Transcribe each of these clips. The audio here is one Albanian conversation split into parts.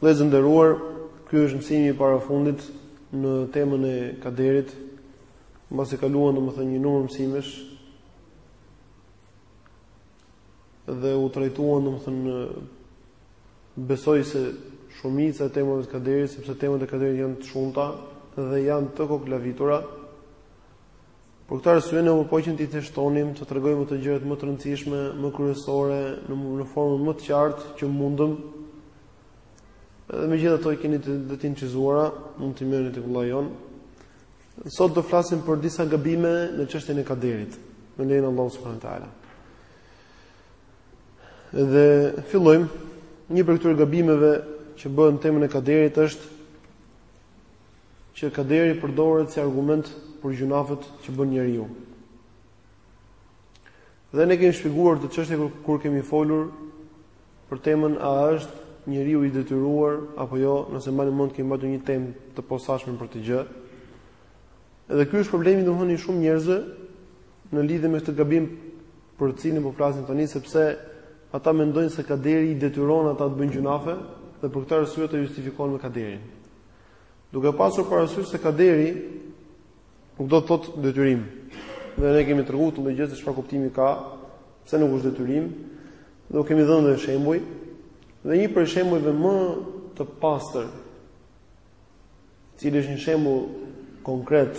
Vëllezër të nderuar, ky është mësimi i parafundit në temën e kaderit. Mbasi kaluam domethënë një numër mësimesh dhe u trajtuan domethënë besoj se shumica e temave të kaderit, sepse temat e kaderit janë të shumta dhe janë të koklavitura. Për këtë arsye ne u përpoqëm t'i thjeshtojmë, të tregojmë ato gjërat më të rëndësishme, më kryesore në në formën më të qartë që mundëm. Edhe megjithatë i keni edhe të incizuara, mund të merrni te vëllai jonë. Sot do flasim për disa gabime në çështjen e kaderit, me lejen e Allahut s.w.t. Dhe fillojmë, një prej këtyre gabimeve që bëhen në temën e kaderit është që kaderi përdoret si argument për gjunafet që bën njeriu. Dhe ne e kemi shpjeguar këtë çështje kur, kur kemi folur për temën a është njeriu i detyruar apo jo, nëse mbani mend kemi mbajtur një temë të posaçme për këtë gjë. Edhe ky është problemi domethënë i shumë njerëzve në lidhje me këtë gabim për të cilin po flasim tani sepse ata mendojnë se kaderi i detyron ata të bëjnë gjunafe dhe për këtë arsye ata justifikohen me kaderin. Duke pasur parasysh se kaderi nuk do të thotë detyrim. Dhe ne kemi treguar me logjikë se çfarë kuptimi ka, pse nuk është detyrim. Dhe u kemi dhënë dhe shembuj. Dhe një prej shembujve më të pastër, i cili është një shembull konkret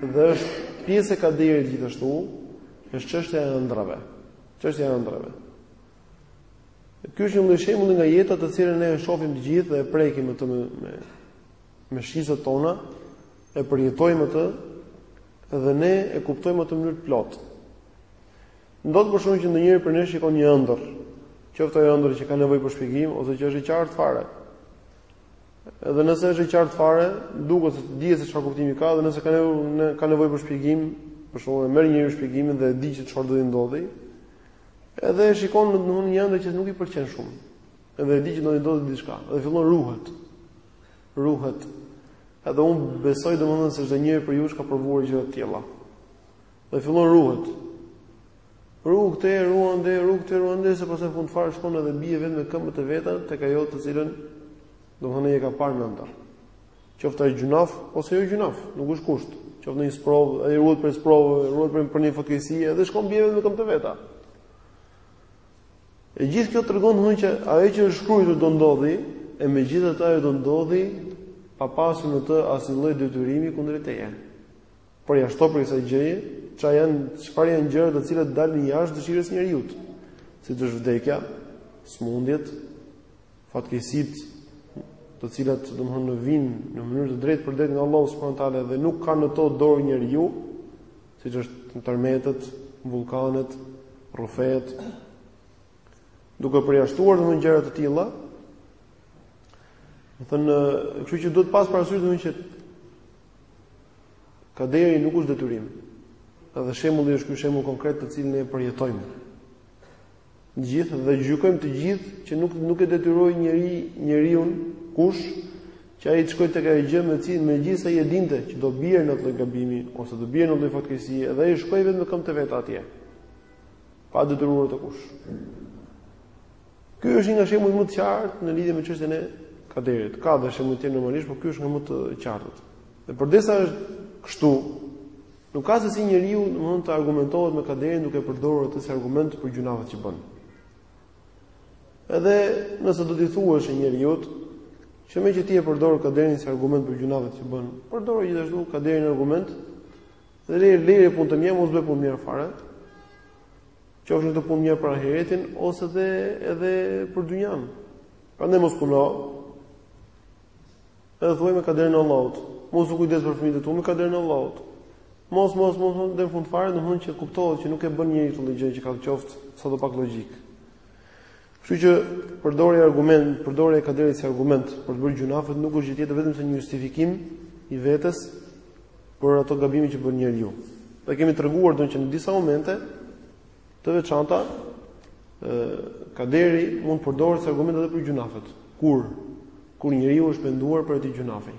dhe është pjesë e kaderit gjithashtu, është çështja e ëndrrave. Çështja e ëndrrave. Ky është një shembull nga jeta të cilën ne e shohim të gjithë dhe e prekim atë me me me shqisat tona, e përjetojmë atë dhe ne e kuptojmë atë në mënyrë të plotë. Ndodh për shembull që ndonjëri prej nesh shikon një ëndërr, qoftë ai ëndërr që ka nevojë për shpjegim ose që është i qartë fare. Edhe nëse është i qartë fare, direkt e di se çfarë kuptimi ka dhe nëse ka nevojë ka nevojë për shpjegim, për shembull e merr njeriu shpjegimin dhe e di që çfarë do të ndodhi. Edhe e shikon domethënë një ëndërr që nuk i pëlqen shumë. Edhe e di që do të ndodhë diçka, dhe fillon ruhet. Ruhet. Edhe unë besoj domethënë se çdo njeri prej jush ka provuar gjëra të tilla. Dhe fillon ruhet. Ruhu këtej ruhu andej ruhu këtej ruhu andej se pastaj fund fare shkon edhe bie vetë me këmbët e veta tek ajo të cilën domethënë ai e ka parë në ëndërr. Qoftë ai gjynaf ose jo gjynaf, nuk është kusht. Qoftë një sprovë, ai ruhet prej sprovës, ruhet prej prej një fatkeqësie dhe shkon bie vetë me këmbët e veta. E gjithë kjo tregon atë që ajo që është shkruar do ndodhi, e megjithatë ajo do ndodhi pa pasur në të asnjë lloj detyrimi kundër teje. Por jashtë prej kësaj gjëje, çfarë janë, çfarë janë gjërat të cilat dalin jashtë dëshirës së njeriut. Siç është vdekja, smundjet, fatkeqësitë të cilat domthonë vijnë në mënyrë të drejtpërdrejtë nga Allahu subhanahu wa taala dhe nuk ka në to dorë njeriu, siç është tërmetet, vullkanet, rrufetë, duke përjashtuar domthon gjëra të tilla. Domthon, kështu që duhet pas parasysh domthon që kaderi nuk është detyrim. Edhe shembulli është ky shembull konkret të cilin ne përjetojmë. gjithë dhe gjykojmë të gjithë që nuk nuk e detyroi njeri njeriun kush që ai të shkojë tek ajo gjë me cilën megjithëse ai e dinte që do bjerë në atë gabim ose do bjerë në atë fatkeqësi dhe ai shkoi vetëm me këmbët e veta atje pa e detyruar atë kush Ky është një nga shembujt më të qartë në lidhje me çështjen e kaderit. Ka dhe shembuj tjerë normalisht, por ky është nga më të qartët. Dhe përderisa është kështu, Nuk ka se si njeriu, domthonë, të argumentohet me kaderin duke përdorur atë si argument për gjynahet që bën. Edhe nëse do t'i thuash njeriu që meqë ti e përdor kaderin si argument për gjynahet që bën, përdor gjithashtu kaderin argument dhe le lere punët e mira mos bëj punë të mira fare. Qofshin ato punë të mira për ahiretin ose edhe edhe për dynjan. Prandaj mos puno. Edhe thuaj me kaderin e Allahut. Mos u kujdes për fëmijët e tu me kaderin e Allahut. Mos mos mos mos deri fund fare, domthon që kuptohet që nuk e bën njeri këtë gjë që ka qoftë sado pak logjikë. Kështu që përdorja argument, përdorja e kaderit si argument për të bërë gjynahet nuk është gjë tjetër vetëmse një justifikim i vetes për ato gabime që bën njeriu. Ne kemi treguar don që në disa momente Të veçanta, kaderi mund të përdoret si argument edhe për gjynahet. Kur kur njeriu është penduar për atë gjynah.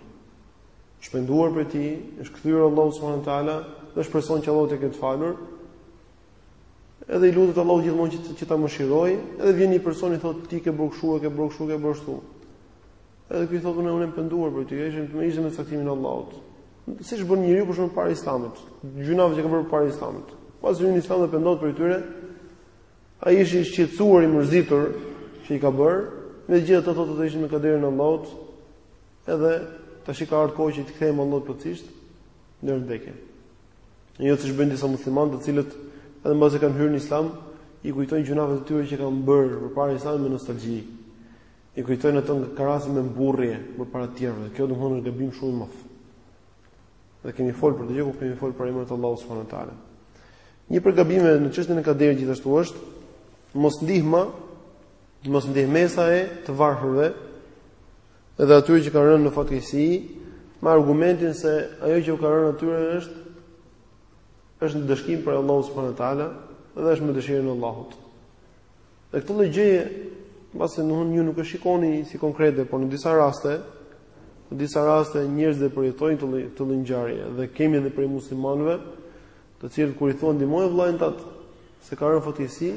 Është penduar për ti, është kthyer Allahut subhanahu wa taala, shpreson që Allahu ta ketë falur. Edhe i lutet Allahut gjithmonë që që ta mëshirojë, edhe vjen një person i thotë ti ke bërë kështu, ke bërë kështu, ke bërë kështu. Edhe ky thotë unë jam penduar për to, ishin me ishin me caktimin e Allahut. Siç bën njeriu për shkak para Islamit, gjynahet që ka bërë para Islamit. Pas vjen Islami dhe pendohet prej tyre. Ai është i shqetësuar i mërzitur që i ka bërë, megjithatë thotë ato ishin me kaderin e Allahut. Edhe tashmë ka ardhur koha që t'i kthehem Allahut plotësisht në vdekje. Jo siç bëjnë disa muslimanë, të cilët edhe mbasi kanë hyrë në Islam, i kujtojnë gjynahet e tyre që kanë bërë përpara Islamit me nostalgji. I kujtojnë ato nga krahas me mburrje përpara të tjerëve. Kjo do të thonë është gabim shumë i madh. Dhe kemi folur për këtë gjë, kemi folur për emrin e Allahut subhanuhu teala. Një prej gabimeve në çështjen e kaderit gjithashtu është mosndihma, mosndihmesa e të varfërve dhe atyre që kanë rënë në fatkeqësi me argumentin se ajo që u ka rënë atyre është është ndëshkim prej Allahut subhanuhu teala dhe është me dëshirën e Allahut. Dhe këtë lloj gjëje, mbase domthon ju nuk e shikoni si konkrete, por në disa raste, në disa raste njerëzit e përjetojnë këtë lloj këtë lloj ngjarje dhe kemi edhe prej muslimanëve, të cilët kur i thon ndihmojë vëllain tënd se ka rënë fatkeqësi,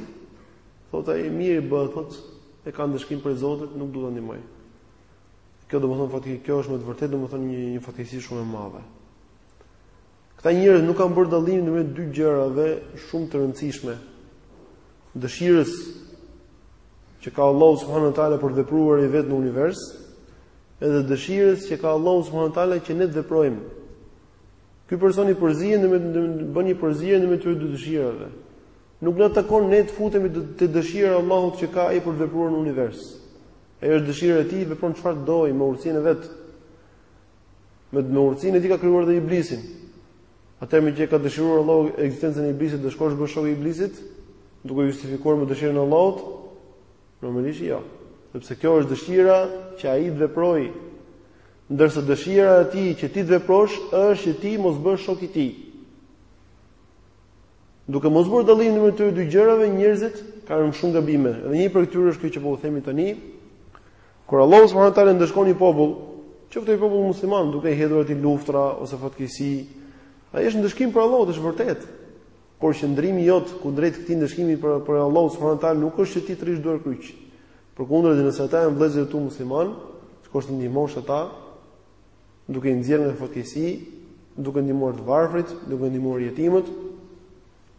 thotë ai mirë i bëhet, thotë e ka ndëshkim prej Zotit, nuk do ta ndihmoj. Kjo domthon fatkeqësi, kjo është me të vërtetë domthon një një fatkeqësi shumë e madhe. Këta njerëz nuk kanë bërë dallimin ndërmjet dy gjërave shumë të rëndësishme. Dëshirës që ka Allahu subhanahu wa taala për vepruar ai vet në univers, edhe dëshirës që ka Allahu subhanahu wa taala që ne të veprojmë. Ky person i përzien bën një përzierje ndërmjet këtyre dy dëshirave. Nuk na takon ne të futemi te dëshira e Allahut që ka ai për vepruar në univers. Ajo është dëshira e tij, vepron çfarë dojë me urtësinë e vet. Me me urtësinë e tij ka krijuar dhe iblisin. Atëherë meqë ka dëshiruar Allahu ekzistencën e iblisit do shkosh bëhesh shok i iblisit, duke u justifikuar me dëshirën e Allahut, normalisht jo. Sepse kjo është dëshira që ai të veprojë. Ndërsa dëshira e tij që ti të veprosh është që ti mos bëhesh shok i tij. Duke mos bërë dallim ndërmjet këtyre dy gjërave, njerëzit kanë shumë gabime. Dhe një prej tyre është kjo që po u themi tani, Kur Allahu subhanahu wa taala ndëshkon një popull, qoftë ai popull musliman, duke i hedhur atij luftra ose fatkeqësi, ai është ndëshkim prej Allahut, është vërtet. Por qëndrimi jot kundrejt këtij ndëshkimi prej prej Allahut subhanahu wa taala nuk është që ti të rrish duarkryq. Përkundrazi nëse ata janë vëllezërit tu musliman, shkosh t'i ndihmosh ata duke i nxjerrë nga fatkeqësia, duke ndihmuar të varfrit, duke ndihmuar jetimët,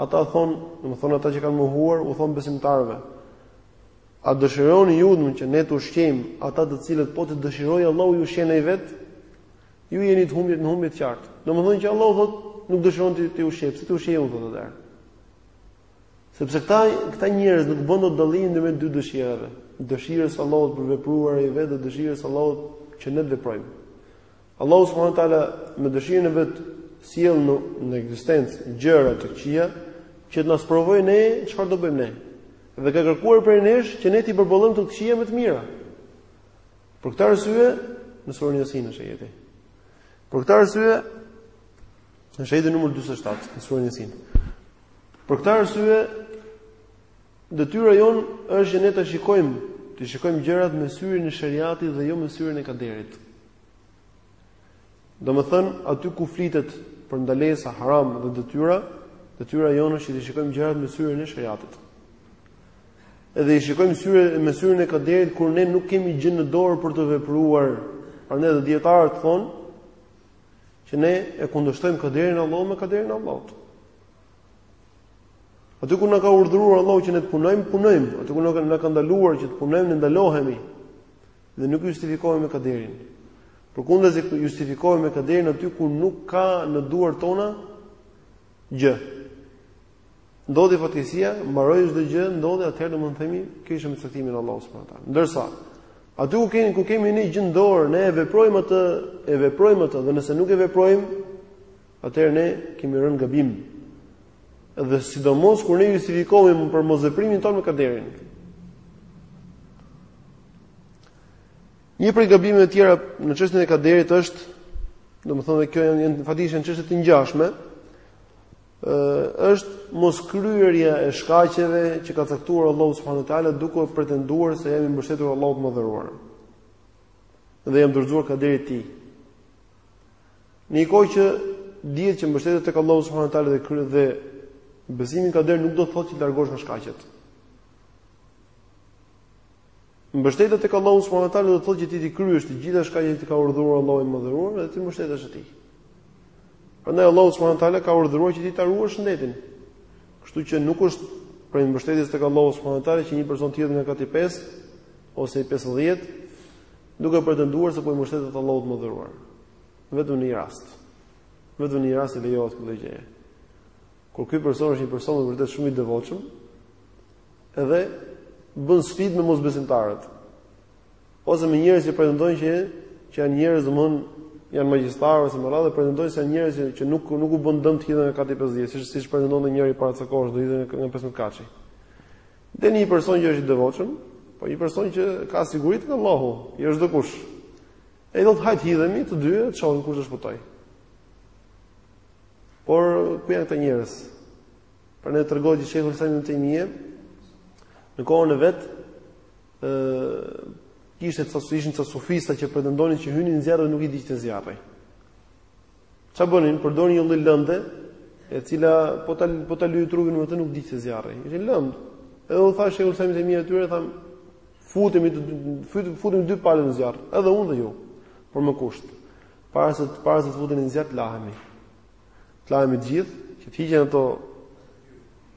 Ata thonë, domethënë ata që kanë mohuar, u thon besimtarëve: A dëshironi ju domthon që ne të ushqejmë ata të cilët po të dëshirojë Allahu i ushqen ai vet? Ju jeni të humbur në humbje të qartë. Domethënë që Allahu thotë, nuk dëshiron t'i ushqejë, pse t'i ushqejmë thotë atëherë. Sepse këta këta njerëz nuk bën dot dallim ndërmjet dy dëshirave, dëshirës së Allahut për vepruar ai vet dhe dëshirës së Allahut që ne të veprojmë. Allahu subhanahu wa taala me dëshirën e vet sjell në, në ekzistencë gjëra të këqija që të na sprovojë ne çfarë do bëjmë ne. Dhe ka kërkuar prej nesh që ne t'i përballojmë të këqijat me të mira. Për këtë arsye, në surën Yasin është ajeti. Për këtë arsye, është ajeti numër 47, në surën Yasin. Për këtë arsye, Detyra jonë është që ne ta shikojmë, t'i shikojmë gjërat me syrin e shariatit dhe jo me syrin e kaderit. Domethënë, aty ku flitet për ndalesa haram dhe detyra, detyra jonë është që t'i shikojmë gjërat me syrin e shariatit. Edhe i shikojmë syrin me syrin e kaderit kur ne nuk kemi gjë në dorë për të vepruar. Prandaj edhe dijetarët thonë që ne e kundërshtojmë kaderin e Allahut me kaderin e Allahut. Aty ku na ka urdhëruar Allahu që ne të punojmë, punojmë. Aty ku na ka na ka ndaluar që të punojmë, ne ndalohemi. Dhe nuk justifikohemi me kaderin. Përkundrazi justifikohemi me kaderin aty ku nuk ka në duart tona gjë. Ndodhi fatkeqësia, mbaroi çdo gjë, ndodhi atëherë do mund të themi kjo ishte me caktimin e Allahut subhanahu wa taala. Ndërsa aty ku kemi ku kemi një gjë në dorë, ne e veprojmë atë, e veprojmë atë dhe nëse nuk e veprojmë, atëherë ne kemi rënë gabim. Dhe sidomos kur ne justifikohemi për mosveprimin tonë me kaderin. Një prej gabimeve të tjera në çështjen e kaderit është, domethënë këto janë faktikisht çështje të ngjashme, ë është moskryerja e shkaqeve që ka caktuar Allahu subhanahu wa taala duke pretenduar se jemi mbështetur Allahut të Madhëruar. Dhe i jemi dorëzuar kaderit të tij. Në një kohë që dihet që mbështetja tek Allahu subhanahu wa taala dhe krye dhe besimi në kader nuk do të thotë që të largohesh nga shkaqet. Mbështetja tek Allahu subhanahu wa taala do të thotë që ti t'i kryesh të gjitha shkaqet që ka urdhëruar Allahu i Madhëruar dhe t'i mbështetesh atij. Prandaj Allahu subhanahu wa taala ka urdhëruar që ti ta ruash shëndetin. Kështu që nuk është prej mbështetjes tek Allahu subhanahu wa taala që një person të hidhet nga kati 5 ose i 50 Duke pretenduar se po i mbështetet Allahut të Madhëruar. Vetëm në një rast. Vetëm në një rast i lejohet kjo gjë. Kur ky person është një person vërtet shumë i devotshëm, edhe bën sfidë me mosbesimtarët. Ose me njerëz që pretendojnë që që janë njerëz domethënë janë magjistarë ose me radhë pretendojnë se janë njerëz që, që nuk nuk u bën dëm të hidhen nga kati 50, siç siç pretendonte njëri para ca kohësh do hidhej nga 15 katëshi. Dhe një person që është i devotshëm, po një person që ka siguri tek Allahu, jo çdokush. Ai thotë hajt hidhemi të dy, të shohim kush do të shpëtojë. Por ku janë këta njerëz? Prandaj tregohet që Shejhul Islam Ibn Tejmije, në kohën e vet, ë kishte ca ishin ca sufista që pretendonin që hynin në zjarr dhe nuk i digjte zjarri. Ça bënin? Përdorin një lloj lënde, e cila po ta po ta lyeje trupin me të nuk të digjte zjarri. Ishte lëndë. Edhe u tha Shejhul Islami mirë atyre tha futemi të futemi futemi dy palë në zjarr, edhe unë dhe ju. Por me kusht. Para se para se të futeni në zjarr lahemi. Të lahemi të gjithë, që të hiqen ato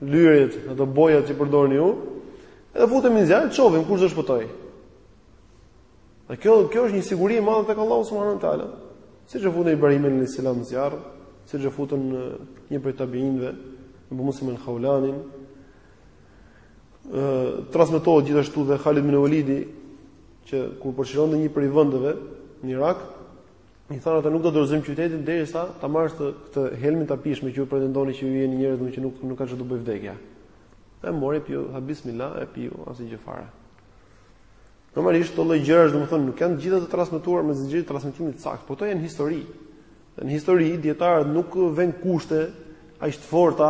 lyerjet, ato bojat që përdorni ju. Edhe futemi në zjarr, shohim kush do shpëtojë. Dhe kjo kjo është një siguri e madhe tek Allahu subhanahu wa taala. Siç e futën Ibrahimin alejhi selam në zjarr, siç e futën një prej tabiinëve, Abu Muslim el Khawlanin. Ë transmetohet gjithashtu dhe Khalid ibn Walidi që kur përshkonte një prej vendeve në Irak, i thanë ata nuk do ta dorëzojmë qytetin derisa ta marrësh të, këtë helmin ta pish meqë ju pretendoni që ju jeni njerëz më që nuk nuk ka çfarë të bëjë vdekja. E mori piu, tha bismillah, e piu asgjë fare. Normalisht këto lloj gjërash, domethënë, nuk janë të gjitha të transmetuara me zinxhir transmetimi të saktë, por këto janë histori. Dhe në histori dietarët nuk vënë kushte aq të forta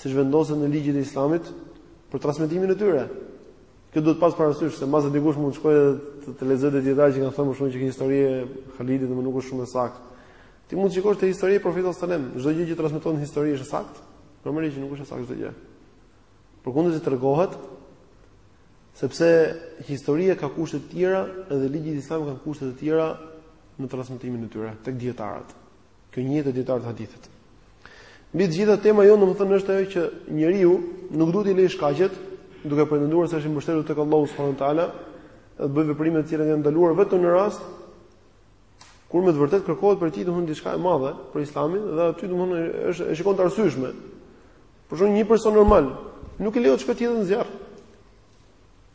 siç vendosen në ligjet e Islamit për transmetimin e tyre. Kjo duhet pas parasysh se mbase dikush mund të shkojë të, të lexojë dietarë që kanë thënë më shumë që kjo histori e Khalidit, domethënë nuk është shumë e saktë. Ti mund të shikosh te historia e Profetit sallallahu alajhi wasallam, çdo gjë që transmeton historia është e saktë, normalisht nuk është e saktë çdo gjë. Përkundër se tregohet Sepse historia ka kushte të tjera dhe ligjet islame kanë kushte të tjera në transmetimin e tyre tek dietarët. Kjo njihet te dietarët e hadithit. Mbi të gjitha tema jonë domethënë është ajo që njeriu nuk duhet t'i lërë shkaqet duke pretenduar se është i mbështetur tek Allahu subhanahu wa taala dhe të bëjë veprime të cilat janë të ndaluara vetëm në rast kur me të vërtetë kërkohet për ti domthon diçka e madhe për Islamin dhe aty domthon është e shikon të arsyeshme. Për shembull një person normal, nuk i lejohet të shkojë të hidhet në zjarr.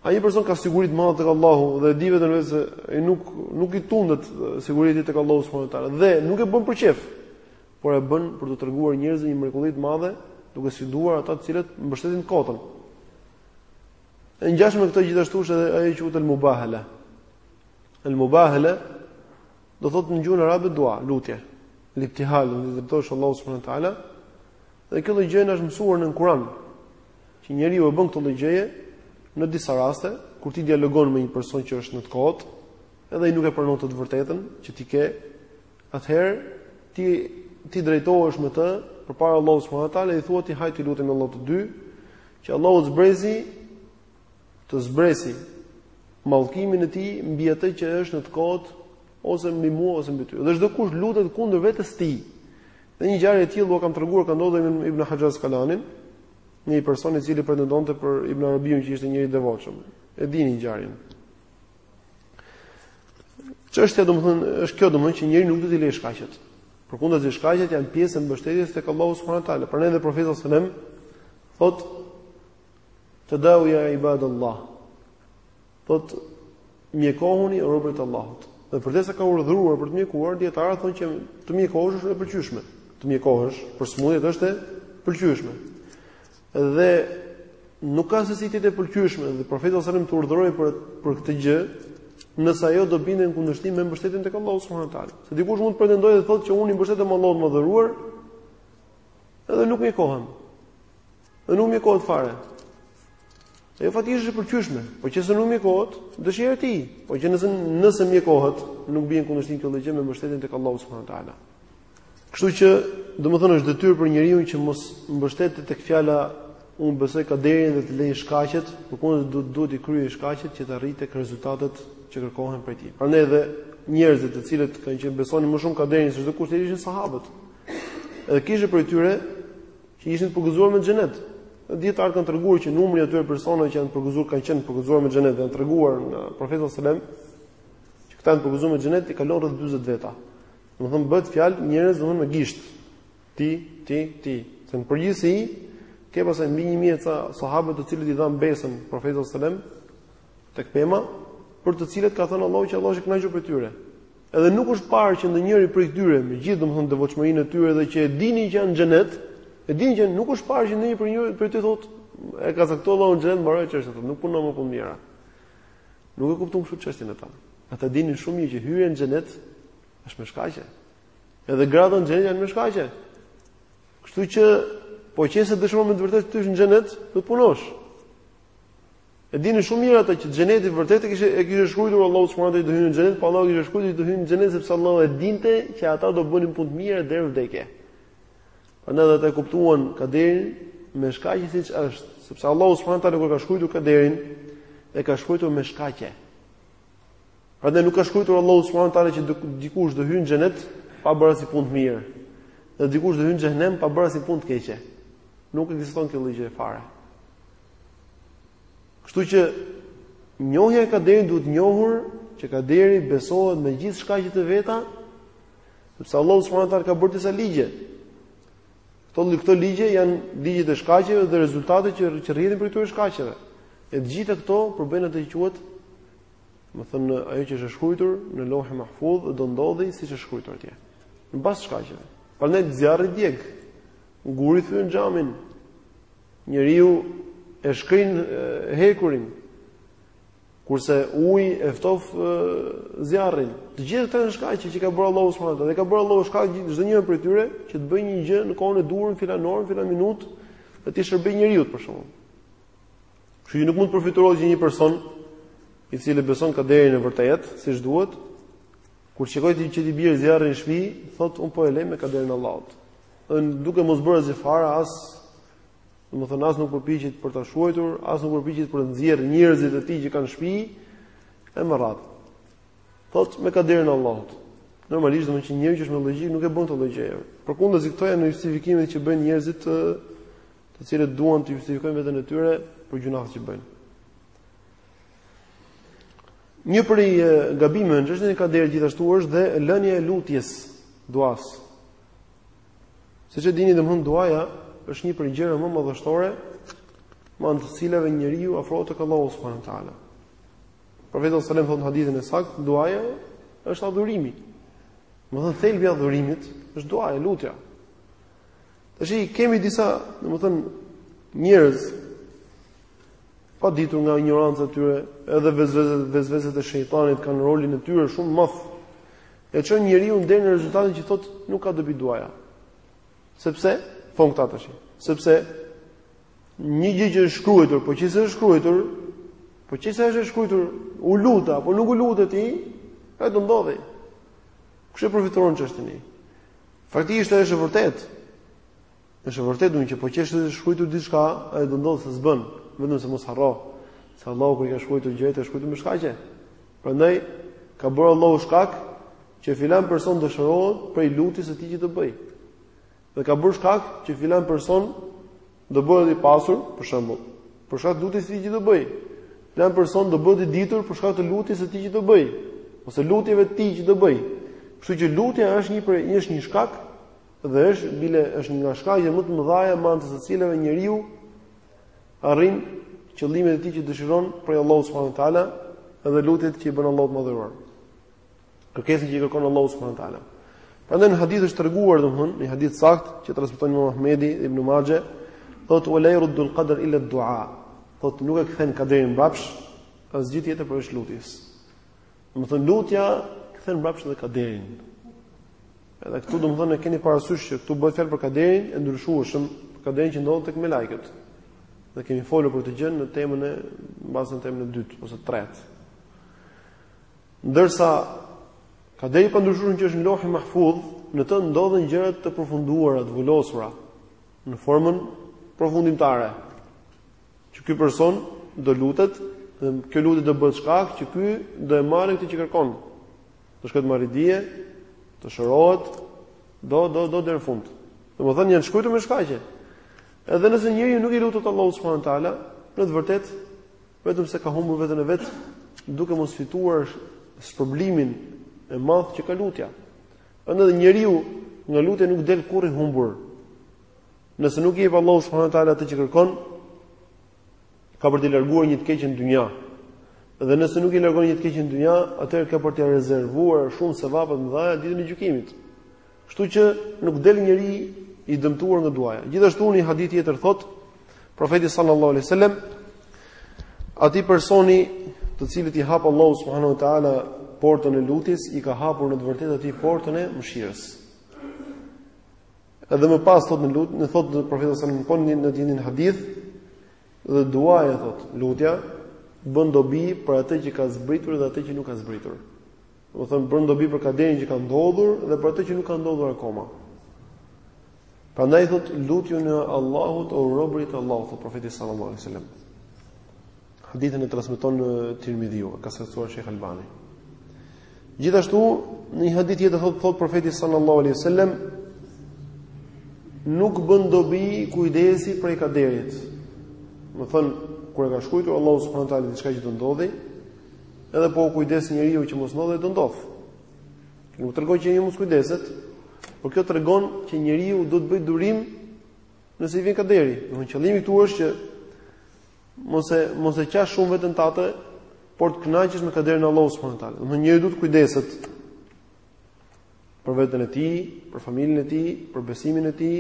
A një person ka siguri të madhe tek Allahu dhe e di veten vetë se ai nuk nuk i tundet siguria tek Allahu subhanahu wa taala dhe nuk e bën për qejf, por e bën për t'u treguar njerëzve një mrekulli të madhe, duke sfiduar ata të cilët mbështesin të kotën. E ngjashme me këtë gjithashtu është edhe ajo që quhet al-mubahala. Al-mubahala do të thotë në gjuhën arabe dua, lutje. El-ibtihal, t'i drejtohesh Allahut subhanahu wa taala. Dhe kjo gjë është mësuar në Kur'an. Që njeriu e bën këtë lloj gjëje në disa raste kur ti dialogon me një person që është në të kotë, edhe ai nuk e pranon të të vërtetën që ti ke, atëherë ti t'i drejtohesh me të përpara Allahut subhanahu wa taala i thua ti hajde t'i lutemi Allahut të dy, që Allahu zbrezi Të zbresë mallkimin e tij mbi atë që është në të kotë ose mbi mua ose mbi ty. Dhe çdokush lutet kundër vetes së tij. Dhe një ngjarje e tillë u kam treguar ka ndodhur me Ibn Hajar Askalanin, një person i cili pretendonte për Ibn Arabiun që ishte njeri i devotshëm. E dini ngjarjen. Çështja domethënë është kjo domethënë që njeriu nuk duhet t'i lërë shkaqet. Përkundazi shkaqet janë pjesë e mbështetjes tek Allahu subhanahu wa taala. Prandaj edhe profeti sallallahu alajhi wasallam thotë Tedavau ja ibadallah. Thot mjekohuni robërit e Allahut. Dhe përderisa ka urdhëruar për të mjekuar, dietarët thonë që të mjekohesh është e pëlqyeshme. Të mjekohesh për smundjet është e pëlqyeshme. Dhe nuk ka se si të jetë pëlqyeshme dhe profeti sallallahu alajhi wasallam të urdhërojë për për këtë gjë, nëse ajo do binte në kundërshtim me mbështetjen tek Allahu subhanahu wa taala. Se dikush mund të pretendojë dhe thotë që unë i mbështetem Allahut madhëruar, edhe nuk mjekohem. Dhe nuk mjekohet fare. Ajo fatisht është e pëlqyeshme, por që se nuk mjekohet, dëshira e tij, por që nëse nëse mjekohet, nuk bie në kundërshtim kjo gjë me mbështetjen tek Allahu subhanahu wa taala. Kështu që, domethënë është detyrë për njeriu që mos mbështetet tek fjala unë besoj kaderin dhe të lejë shkaqet, por kurdo duhet t'i kryejë shkaqet që të arrijë tek rezultatet që kërkohen prej tij. Prandaj edhe njerëzit të cilët kanë qenë besonin më shumë kaderin se çdokush tjetër ishin sahabët. Edhe kishte prej tyre që ishin të përgëzuar me xhenet. Dietarët kanë treguar që numri i atyre personave që janë përgëzuar kanë qenë përgëzuar me xhenet, janë treguar nga profeti sallallahu alajhi wasallam që këta janë përgëzuar me xhenet i kalon rreth 40 veta. Domethënë bëhet fjalë njerëz domethënë me gisht. Ti, ti, ti. Se në përgjithësi ke pastaj mbi 1000 e ca sahabë të cilët i dhanë besën profetit sallallahu alajhi wasallam Tek pema, për të cilët ka thënë Allahu që Allahu është i kënaqur prej tyre. Edhe nuk është parë që ndonjëri prej tyre, me gjithë domethënë devotshmërinë e tyre dhe që e dinin që janë në xhenet, e dinin që nuk është parë që ndonjëri prej tyre prej të thotë e ka caktuar Allahu në xhenet mbaroi çështja, thotë nuk punoj më punë të mira. Nuk e kuptuan kështu çështjen ata. Ata e dinin shumë mirë që hyrja në xhenet është me shkaqe. Edhe gradat në xhenet janë me shkaqe. Kështu që po qe se dëshiron me të vërtetë të hysh në xhenet, do të punosh. E dinin shumë mirë ata që xheneti vërtet e kishte e kishte shkruar Allahu subhanahu wa taala të hyjnë në xhenet, po Allahu kishte shkruar të hyjnë në xhenet sepse Allahu e dinte që ata do bënin punë të mira deri në vdekje. Prandaj ata e kuptuan kaderin me shkaqe siç është, sepse Allahu subhanahu wa taala kur ka shkruar kaderin, e ka shkruar me shkaqe. Prandaj nuk ka shkruar Allahu subhanahu wa taala që dikush do hyjë në xhenet pa bërë asnjë punë të mirë, dhe dikush do hyjë në xhenem pa bërë asnjë punë të keqe. Nuk ekziston kjo lloj gjëje fare. Kështu që njohja e kaderit duhet njohur që kaderi besohet me gjithë shkaqet e veta, sepse Allah subhanahu wa taala ka bërë disa ligje. Këto ligje këto ligje janë ligjet e shkaqeve dhe rezultatet që që rrjedhin prej këtyre shkaqeve. E të gjitha këto përbëjnë atë që quhet, domethënë, ajo që është shkruar në Leuhi Mahfudh dhe do ndodhë siç është shkruar atje. Në bazë shkaqeve. Prandaj zjarri djeg. Guri thyen xhamin. Njeriu e shkrin hekurin, kurse uji e ftof zjarrin. Të gjithë këto janë shkaqe që i ka bërë Allahu subhanahu wa taala. Dhe ka bërë Allahu shkaqe çdo njëri prej tyre që të bëjë një gjë në kohën e duhur, filan orë, filan minutë, dhe t'i shërbejë njeriut për shkakun. Kështu që nuk mund të përfytyrohet që një person i cili beson kaderin e vërtetë, siç duhet, kur shikon ti që t'i bjerë zjarri në shtëpi, thotë un po e lej me kaderin e Allahut. Ënë duke mos bërë asgjë fare as domethënë as nuk përpiqet për ta shuajtur, as nuk përpiqet për të nxjerrë njerëzit e tij që ka në shtëpi e me radhë. Thotë me kaderin e Allahut. Normalisht domethënë që njeriu që është me logjikë nuk e bën këtë gjë. Përkundrazi këto janë justifikimet që bëjnë njerëzit të cilët duan të justifikojnë veten e tyre për gjynahet që bëjnë. Një prej gabimeve në çështjen e kaderit gjithashtu është dhe lënia e lutjes, duas. Siç e dini domethënë duaja, është një prej gjërave më madhështore, me anë të cilave njeriu afrohet tek Allahu subhanahu wa taala. Profeti alejhi selam thotë në hadithin e saktë, duaja është adhurimi. Domethënë thelbi i adhurimit është duaja, lutja. Tashi, kemi disa, domethënë, njerëz, Pa ditur nga injoranca e tyre, edhe vesveset, vesveset e shejtanit kanë rolin e tyre shumë të madh. E çon njeriun deri në rezultatin që thotë nuk ka dobi duaja. Sepse thonë këta tashi. Sepse një gjë që është shkruar, po qe se është shkruar, po qe se është shkruar, u lute, po nuk u lute ti, ajo do ndodhi. Kështu e përfytyron çështjen e. Faktikisht është e vërtetë. Është e vërtetë domethënë që po qe se është shkruajtur diçka, ajo do ndodhë se s'bën, vetëm se mos harro. Se Allahu kur i ka shkruajtur gjërat, i ka shkruajtur me shkaqe. Prandaj ka bërë Allahu shkak që filan person do shërohet prej lutjes së tij që do bëjë. Dhe ka bërë shkak që filan person do bëhet i pasur, për shembull, për shkak të lutjes së tij që do bëjë. Filan person do bëhet i ditur për shkak të lutjes së tij që do bëjë, ose lutjeve të tij që do bëjë. Kështu që lutja është një prej, është një shkak Dhe është bile është një nga shkaqet më të mëdha me anë të cilave njeriu arrin qëllimet e tij që dëshiron prej Allahut subhanahu wa taala dhe lutjet që i bën Allahut të madhëruar. Kërkesën që i kërkon Allahut subhanahu wa taala. Prandaj në hadith është treguar domethënë, një hadith të saktë që transmeton Imam Ahmedi dhe Ibn Majah, thotë wala yaruddu al-qadar illa ad-du'a. Thotë nuk e kthen kaderin mbrapsh, asgjë tjetër përveç lutjes. Domethënë lutja kthen mbrapsht edhe kaderin. Edhe këtu domethënë keni parasysh që këtu bëhet fjalë për kaderin e ndryshueshëm, për kaderin që ndodhet tek melajkët. Dhe kemi folur për këtë gjë në temën e mbase në temën e dytë ose të tretë. Ndërsa kaderi i pandryshueshëm që është në leuhi mahfudh, në të ndodhen gjëra të përfunduara, të vulosura në formën përfundimtare. që ky person do lutet dhe kjo lutje do bëhet shkak që ky do e marrë këtë që kërkon. Do shkojë të marrë dije, do shërohet, do do do deri në fund. Domethënë janë shkruajtur me shkaqe. Edhe nëse njeriu nuk i lutet Allahut subhanahu teala, në të vërtetë vetëm se ka humbur veten e vet duke mos fituar shpërblimin e madh që ka lutja. Prandaj njeriu nga lutja nuk del kurrë i humbur. Nëse nuk i jep Allahu subhanahu wa taala atë që kërkon, ka për të larguar një të keqe në dynja. Dhe nëse nuk i largon një të keqe në dynja, atëherë ka për t'i rezervuar shumë sevape të mëdha ditën e gjykimit. Kështu që nuk del njeriu i dëmtuar nga duaja. Gjithashtu në një hadith tjetër thot Profeti sallallahu alaihi wasallam atij personi të cilit i hap Allahu subhanahu wa taala portën e lutjes i ka hapur në të vërtetë atij portën e mëshirës. Edhe më pas thotë në lutje, thotë profeti sallallahu alajhi wasallam po në të njëjtin hadith dhe duaja thotë, lutja bën dobi për atë që ka zbritur dhe atë që nuk ka zbritur. Domethënë bën dobi për kaderin që ka ndodhur dhe për atë që nuk ka ndodhur akoma. Prandaj thotë lutjuni Allahut o robërit e Allahut, thotë profeti sallallahu alajhi wasallam. Hadithin e transmeton Tirmidhiu, e ka saktësuar Shejh Albani. Gjithashtu, në një hadith tjetër thotë thot profeti sallallahu alaihi wasallam nuk bën dobi kujdesi prej kaderit. Domethënë kur e ka shkruajtur Allahu subhanahu wa taala diçka që do ndodhi, edhe po u kujdes njeriu që mos ndodhë, do ndodh. Nuk tregon që njeriu mos kujdeset, por kjo tregon që njeriu duhet të bëjë durim nëse i vjen kaderi. Domethënë qëllimi këtu është që Mos e mos e qash shumë veten tate, por të kënaqesh me kaderin e Allahut subhanuhu teala. Domthonë njeriu duhet të kujdeset për veten e tij, për familjen e tij, për besimin e tij,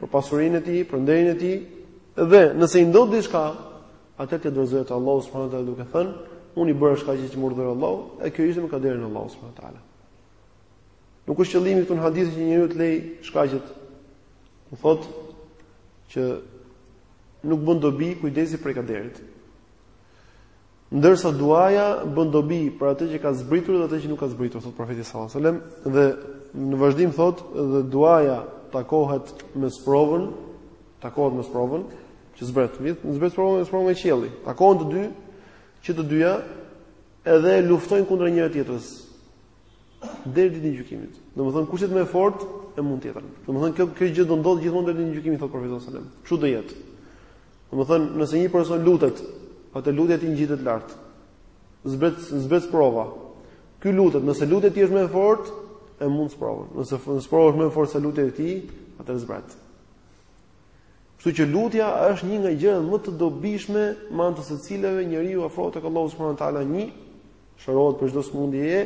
për pasurinë e tij, për nderin e tij dhe nëse i ndodh diçka, atëherë t'i dorëzohet Allahut subhanuhu teala duke thënë, unë i bëra shkaqet që më urdhëroi Allahu, e kjo ishte me kaderin e Allahut subhanuhu teala. Nuk është qëllimi këtu në hadith që njeriu të lej shkaqet. Do thotë që nuk bën dobi kujdesi prej kaderit. Ndërsa duaja bën dobi për atë që ka zbritur dhe atë që nuk ka zbritur, thotë profeti sallallahu alajhi wasallam, dhe në vazhdim thotë dhe duaja takohet me sprovën, takohet me sprovën që zbret, në zbret sprovën, sprovën nga qielli. Takohen të dy që të dyja edhe luftojnë kundër njëra tjetrës. deri ditën e gjykimit. Domethënë kush të jetë më e fortë e mund tjetrën. Domethënë kjo kjo gjë do ndodhë gjithmonë deri ditën e gjykimit thotë profeti sallallahu alajhi wasallam. Kështu do jetë. Domethënë nëse një person lutet, atëherë lutja e tij ngjitet lart. Zbret zbret sprova. Ky lutet, nëse lutja e tij është më e fortë, e mund sprovën. Nëse sprova është më e fortë se lutja e tij, atëherë zbret. Kështu që lutja është një nga gjërat më të dobishme me anë të së cilave njeriu afrohet tek Allahu subhanahu wa taala dhe shërohet prej çdo sëmundje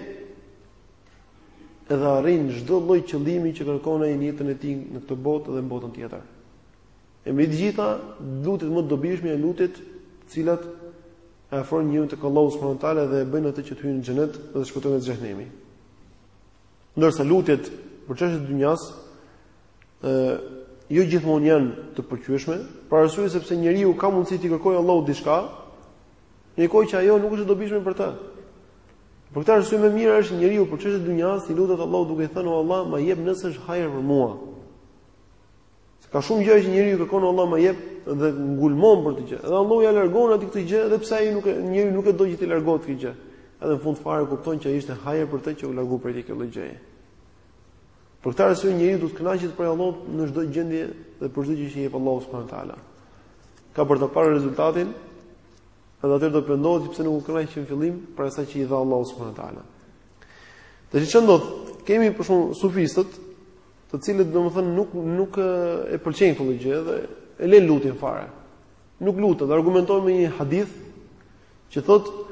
edhe arrin çdo lloj qëllimi që kërkon ai në jetën e tij në këtë botë dhe në botën tjetër. E mbi të gjitha, lutjet më të dobishme janë lutjet të cilat e afrojnë njeriun tek Allahu subhanahu wa taala dhe e bëjnë atë që të hyjë në xhenet dhe të shpëtojë nga xhenemi. Ndërsa lutjet për çështje të dynjas, ë jo gjithmonë janë të pëlqyeshme, për arsye sepse njeriu ka mundësi t'i kërkojë Allahut diçka, në një kohë që ajo nuk është e dobishme për të. Për këtë arsye më e mira është njeriu për çështje të dynjas, t'i lutet Allahut duke thënë o Allah, ma jep nëse është hajër për mua. Ka shumë gjëra që njeriu kërkon Allah më jep dhe ngulmon për të gjë. Edhe Allahu ia largon atë këtë gjë, edhe pse ai nuk e njeriu nuk e do që të largohet këtë gjë. Edhe në fund fare kupton që ishte hajër për të që u largu prej këtij lloj gjëje. Për këtë arsye njeriu duhet të kënaqet prej Allahut në çdo gjendje dhe për çdo gjë që i jep Allahu subhanahu wa taala. Ka për të parë rezultatin, edhe atëherë do të pendohet pse nuk u kënaq në fillim prej asaj që i dha Allahu subhanahu wa taala. Dhe çfarë ndodh? Kemi për shembull sufistët të cilët domethënë nuk nuk e pëlqejnë këtë gjë dhe e lën lutjen fare. Nuk lutet dhe argumenton me një hadith që thotë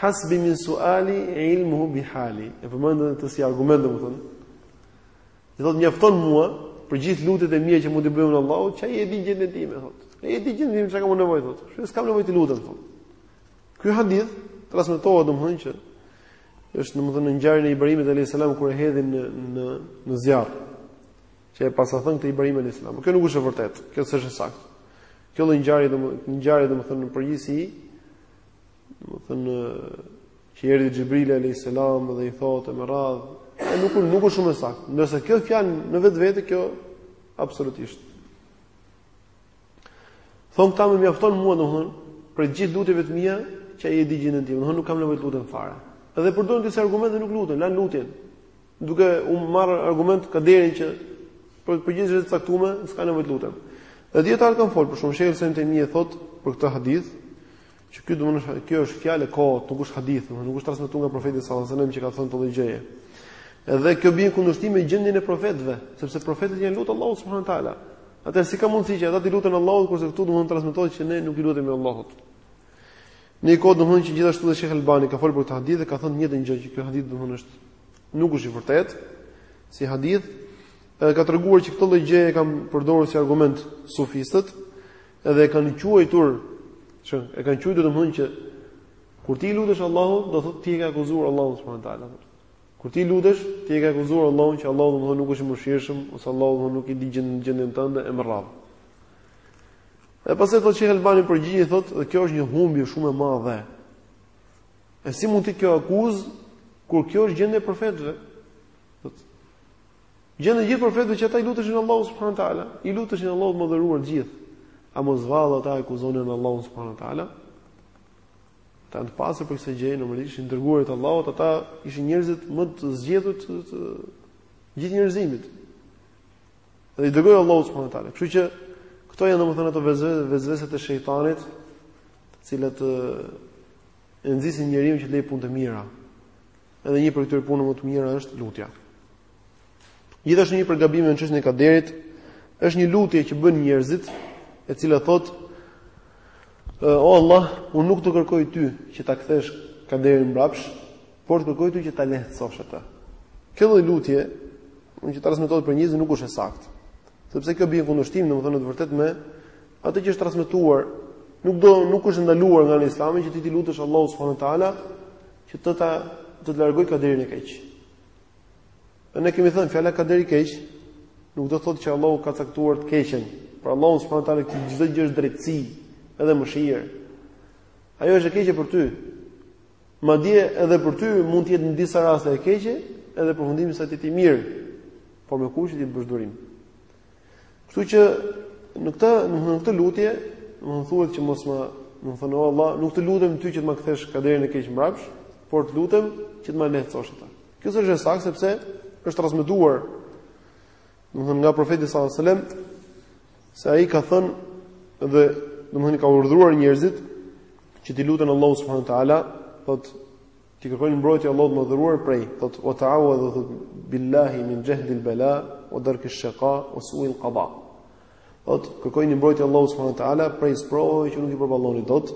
hasbi min suali ilmuhu bi hali. E përmend këtë si argument domethënë. I thotë mjafton mua për gjithë lutjet e mia që mund t'i bëj unë Allahut, që ai e di gjendën time thotë. E di gjendën time çka kam nevojë thotë. Kështu s'kam nevojë të lutem thotë. Ky hadith transmetohet domethënë që Është domethënë në ngjarjen e Ibrahimit alayhis salam kur e hedhin në në në zjarr. Që e paska thënë këtë Ibrahim alayhis salam. Kjo nuk është e vërtetë, kjo s'është e saktë. Kjo lloj ngjarje domethënë ngjarje domethënë në përgjithësi domethënë që erdhi Xhibril alayhis salam dhe i thotë me radhë, e nuk nuk është shumë e saktë. Ndërsa kjo fjalë në vetvete kjo absolutisht Thonë këta më mjafton mua, domethënë, prej gjithë lutjeve të mia që ai e di gjendjen time, domethënë nuk kam nevojë të lutem fare. Edhe përdorin disa argumente nuk luten, lan lutjen. Duke marrë argument kaderin që për të përgjithësi të caktuar, s'ka nevojë të lutem. Dhe dijetarët kanë fol për shembull Shejhul Islam Ibn Tejmije thotë për këtë hadith, Që ky domethënë është kjo është fjalë e kotë, nuk është hadith, domun nuk është transmetuar nga profeti sallallahu alajhi wasallam që ka thënë këtë lloj gjëje. Edhe kjo bie në kundërshtim me gjendjen e profetëve, sepse profetët janë lutur Allahut subhanahu wa taala. Atëherë si ka mundësi që ata t'i luten Allahut kurse këtu domethënë transmetohet që ne nuk i lutemi Allahut. Në një kohë domethënë që gjithashtu dhe Shejh Albani ka folur për këtë hadith dhe ka thënë të njëjtën gjë që ky hadith domun është nuk është i vërtetë si hadith, edhe ka treguar që këtë lloj gjëje kanë përdorur si argument sufistët, Edhe e kanë quajtur që e kanë quajtur domethënë që kur ti lutesh Allahut, do thotë ti e ke akuzuar Allahun subhanuhu teala. Kur ti lutesh, ti e ke akuzuar Allahun që Allahu domethënë nuk është i mëshirshëm ose Allahu domethënë nuk e di gjen gjendjen tënde e me radhë. E pastaj thotë Shejh Albani përgjigje thotë, dhe kjo është një humbje shumë e madhe. E si mund të jetë kjo akuzë kur kjo është gjendja e profetëve? Gjendja e gjithë profetëve që ata i luteshin Allahut subhanahu wa taala, i luteshin Allahut të madhëruar të gjithë. A mos vallë ata e akuzonin Allahun subhanahu wa taala? Ata janë të pastër prej kësaj gjëje, normalisht ishin të dërguarit e Allahut, ata ishin njerëzit më të zgjedhur të, të gjithë njerëzimit. Dhe i dërgoi Allahu subhanahu wa taala. Kështu që këto janë domethënë ato vesveset e shejtanit, të cilat e nxisin njeriun që t'i lejë punët e mira. Edhe një prej këtyre punëve më të mira është lutja. Gjithashtu një prej gabimeve në çështjen e kaderit është një lutje që bëjnë njerëzit, e cila thotë: "O Allah, unë nuk të kërkoj ty që ta kthesh kaderin mbrapsh, por të kërkoj ty që ta lehtësosh atë." Kjo lloj lutje, domethënë që transmetohet për njerëzit nuk është e saktë. Sepse kjo bie në kundërshtim, domethënë në të vërtetë me atë që është transmetuar, nuk do nuk është ndaluar nga Islami që ti t'i lutesh Allahut subhanahu wa taala që të ta të largojë kaderin e keq. Dhe ne kemi thënë fjala kaderi i keq nuk do thotë që Allahu ka caktuar të keqen. Për Allahun subhanahu taala çdo gjë është drejtësi, edhe mëshirë. Ajo është e keqe për ty. Madje edhe për ty mund të jetë në disa raste e keqe, edhe përfundimi i saj të jetë i mirë. Por me kusht që ti të bësh durim? Kështu që në këtë, në këtë lutje, domethënë thuhet që mos më, domethënë, o Allah, nuk të lutem ty që të ma kthesh kaderin e keq mbrapsh, por të lutem që të ma lehtësosh atë. Kjo s'është e saktë, sepse është transmetuar, domethënë, nga profeti sallallahu alajhi wasallam se ai ka thënë dhe, domethënë, i ka urdhëruar njerëzit, që t'i luten Allahut subhanahu ta'ala, thot, T'i kërkojnë mbrojtje Allahut të Madhëruar prej, thotë, "Wa ta'awadhu thotë, billahi min jahdi al-bala wa darki ash-shaqa wa su'i al-qada." Thotë, kërkoni mbrojtje Allahut subhanahu wa ta'ala prej sprovave që nuk i përballoni dot,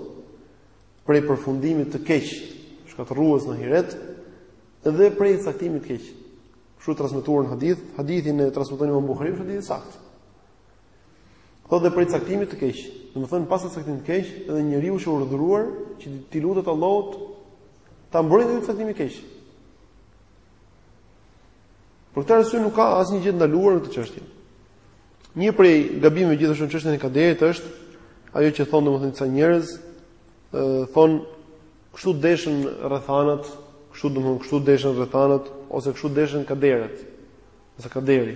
prej përfundimit të keq, shkatërrues në ahiret dhe prej caktimit të keq. Kështu transmetuar në hadith, hadithin e transmeton Imam Buhariu, është hadith i saktë. Po dhe prej caktimit të keq. Domethënë paska caktim të keq, edhe njeriu është urdhëruar që t'i lutet Allahut ta mbrojë nga caktimi i keq. Për këtë arsye nuk ka asnjë gjë ndaluar në këtë çështje. Një prej gabimeve gjithashtu në çështjen e kaderit është ajo që thonë domethënë ca njerëz, ë thon kështu deshën rrethanat, kështu domethënë kështu deshën rrethanat ose kështu deshën kaderet. Ose kaderi.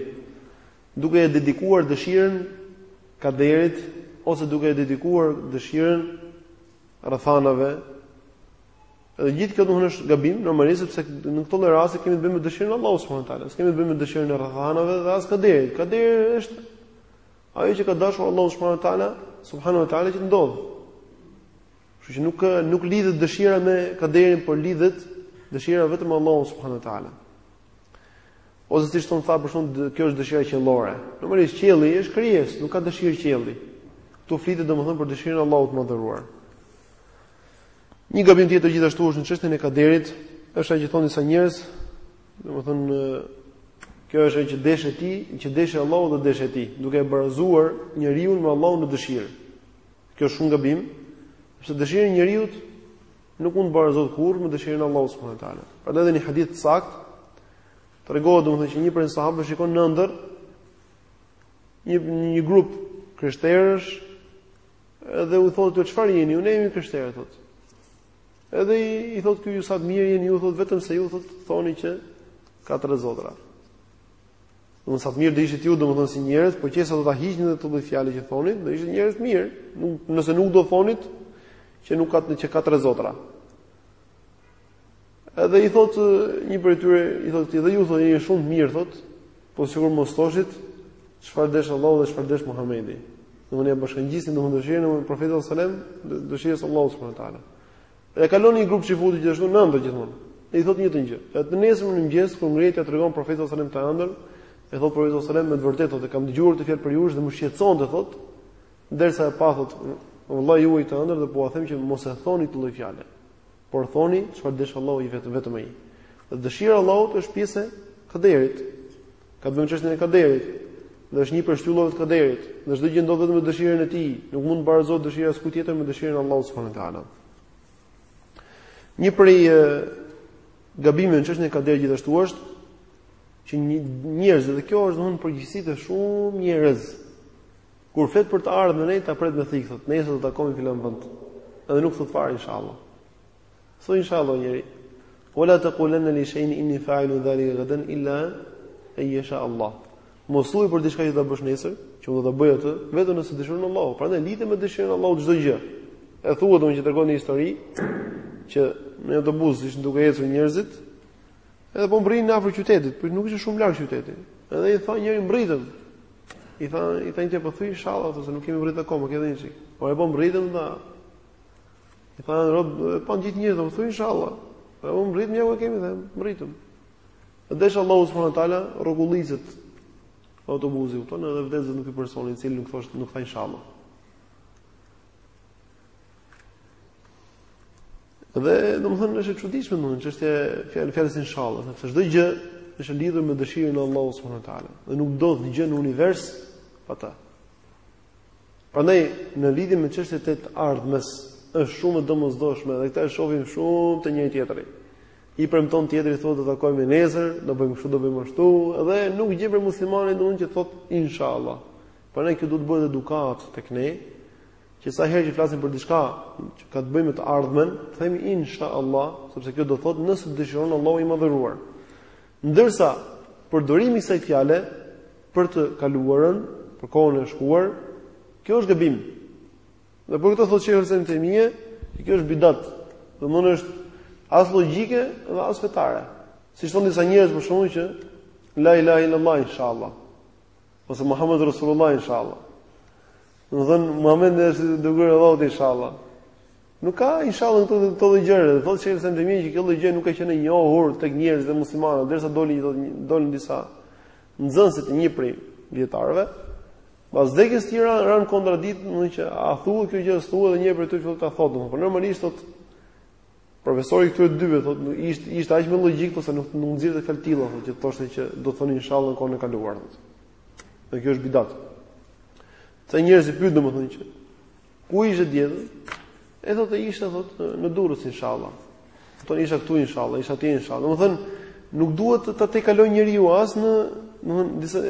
Duke e dedikuar dëshirën kaderit ose duke e dedikuar dëshirën rrethanave. Edhe gjithë kjo domethënë është gabim, normalisht sepse në këto lloj raste kemi të bëjmë me dëshirën e Allahut subhanuhu teala, s'kemi të bëjmë me dëshirën e rrethanave dhe as kaderit. Kaderi është ajo që ka dashur Allahu subhanuhu teala, subhanuhu teala që të ndodhë. Kështu që nuk nuk lidhet dëshira me kaderin, por lidhet dëshira vetëm Allahu subhanuhu teala. Ose siç thon tha për shkak kjo është dëshira qiellore. Normalisht qielli është krijesë, nuk ka dëshirë qielli. Ktu flitet domethënë për dëshirën e Allahut të Madhëruar. Një gabim tjetër gjithashtu është në çështjen e kaderit, është ajo që thonë disa njerëz, domethënë kjo është ajo që deshe ti, që desh Allahu dhe deshe ti, duke e barazuar njeriun me Allahun në dëshirë. Kjo është shumë gabim, sepse dëshira e njeriu Nuk mund të barazohet kurrë me dëshirën e Allahut subhanahu wa taala. Prandaj edhe një hadith të saktë tregohet domethënë që një prej sahabëve shikon në ëndërr një një grup krishterësh edhe u thotë ju çfarë jeni? Ne jemi krishterë thotë. Edhe i, i thotë ky ju sa të mirë jeni, ju thotë vetëm se ju thotë thoni që ka tre zotra. Domethënë sa të mirë do ishit ju, domethënë si njerëz, po qe se do t'i hiqni ato lloj fjalë që thoni, do ishit njerëz të mirë. Nuk, nëse nuk do thonit që nuk ka të që ka tre zotra. Edhe i thot një prej tyre, i thot ti dhe ju thotë jeni shumë mirë thot, po sikur mos thoshit çfarë desh Allahu dhe çfarë desh Muhamedi. Domethënë ja bashkëngjisni domethënë dëshirën e Profetit sallallahu alajhi wasallam, dëshirës e Allahut subhanahu wa taala. E kalon në një grup çifutësh gjithashtu në ëndërr gjithmonë. E i thotë të njëjtën gjë. E të nesërmen në mëngjes kur ngrihet ia tregon profetit sallallahu alajhi wasallam këtë ëndërr, e thotë profeti sallallahu alajhi wasallam me të vërtetë thotë e kam dëgjuar këtë fjalë prej jush dhe më shqetësonte thotë, derisa e pa thotë vëllai juaj këtë ëndërr dhe po ua them që mos e thoni këtë lloj fjale. Por thoni çfarë desh Allahu i vetëm vetëm ai. Dhe dëshira e Allahut është pjesë e kaderit. Ka të bëjë me çështjen e kaderit, dhe është një prej shtyllave të kaderit, dhe çdo gjë ndodh vetëm me dëshirën e tij, nuk mund të barazohet dëshira e askujt tjetër me dëshirën e Allahut subhanahu wa taala. Një prej gabimeve në çështjen e kaderit gjithashtu është që njerëzit dhe kjo është domethënë përgjithësisht te shumë njerëz kur flet për të ardhmen ai ta pret me thikë thotë nesër do të takohemi filan vend edhe nuk thotë fare inshallah Thuaj inshallah njeri. Wala taqulanna li shay'in inni fa'ilun dhalika gadan illa ay yasha Allah. Mos thuaj për diçka që do ta bësh nesër, që do ta bëj atë, vetëm nëse dëshiron Allahu. Pra e lidh me dëshirën e Allahut çdo gjë. E thuhet domethënë që tregon një histori, që në një autobus ishin duke ecur njerëzit, edhe po mbërrinin afër qytetit, por nuk ishin shumë larg qytetit. Edhe i tha njëri mbërritëm, i tha i tha një tjetër po thuaj inshallah, se nuk kemi mbërritur akoma, ka dhe një çikë. Po re po mbërritëm, tha, I thanë prapë, i thanë gjithë njerëzit, domethënë thuaj, inshallah. E mbërritëm, ja ku e kemi dhe mbërritëm. E desh Allahu subhanahu wa taala, rrokulliset, autobuzi, thonë, edhe vdes vetëm ky personi, i cili nuk thoshte, nuk tha inshallah. Dhe, domethënë, është e çuditshme, domethënë çështja e fjalës inshallah, sepse çdo gjë, është lidhur me dëshirën e Allahut subhanahu wa taala. Dhe nuk ndodh gjë në univers pa ta. Prandaj në lidhje me çështjet e të ardhmes është shumë e domosdoshme dhe këtë e shohim shumë te njëri-tjetri. I premton tjetrit thotë do të takohemi nesër, do bëjmë kështu, do bëjmë ashtu dhe nuk gjen prej muslimanëve domethënë që thotë inshallah. Prandaj kjo duhet të bëhet edukatë tek ne, që sa herë që flasim për diçka që ka të bëjë me të ardhmen, themi inshallah, sepse kjo do thotë nëse dëshiron Allahu i madhëruar. Ndërsa, përdorimi i kësaj fjale për të kaluarën, për kohën e shkuar, kjo është gabim. Dhe për këtë thotë Sheikhul Islam Ibn Tejmije, që kjo është bidat. Domethënë s'është as logjike dhe as fetare. Siç thonë disa njerëz për shembull që la ilaha illallah inshallah. Ose Muhammed Rasulullah inshallah. Domethënë Muhammedi është i dërguari i Zotit inshallah. Nuk ka inshallah këto këto lloj gjëra. Thotë Shejhul Islam Ibn Tejmije që kjo lloj gjë nuk ka qenë e njohur tek njerëzit e muslimanët, derisa dolën një thotë dolën disa nxënës të një prej dijetarëve. Pas vdekjes së tij ranë ranë kontradiktë, domethënë që a thuhet kjo gjë a s'thuhet dhe një prej tyre fillon ta thotë, por po normalisht thotë profesori i këtyre dyve thotë nuk ishte ishte aq më logjik ose nuk nuk nxirrte fjalë të tilla thotë që thoshte që domethënë inshallah në kohën e kaluar. Dhe kjo është bidat. Ti njerëzit pyet domethënë që Ku ishe dje ti? E thotë isha thotë në Durrës inshallah. Thotë isha këtu inshallah, isha aty inshallah. Domethënë nuk duhet ta tejkalojë njeriu as në, domethënë si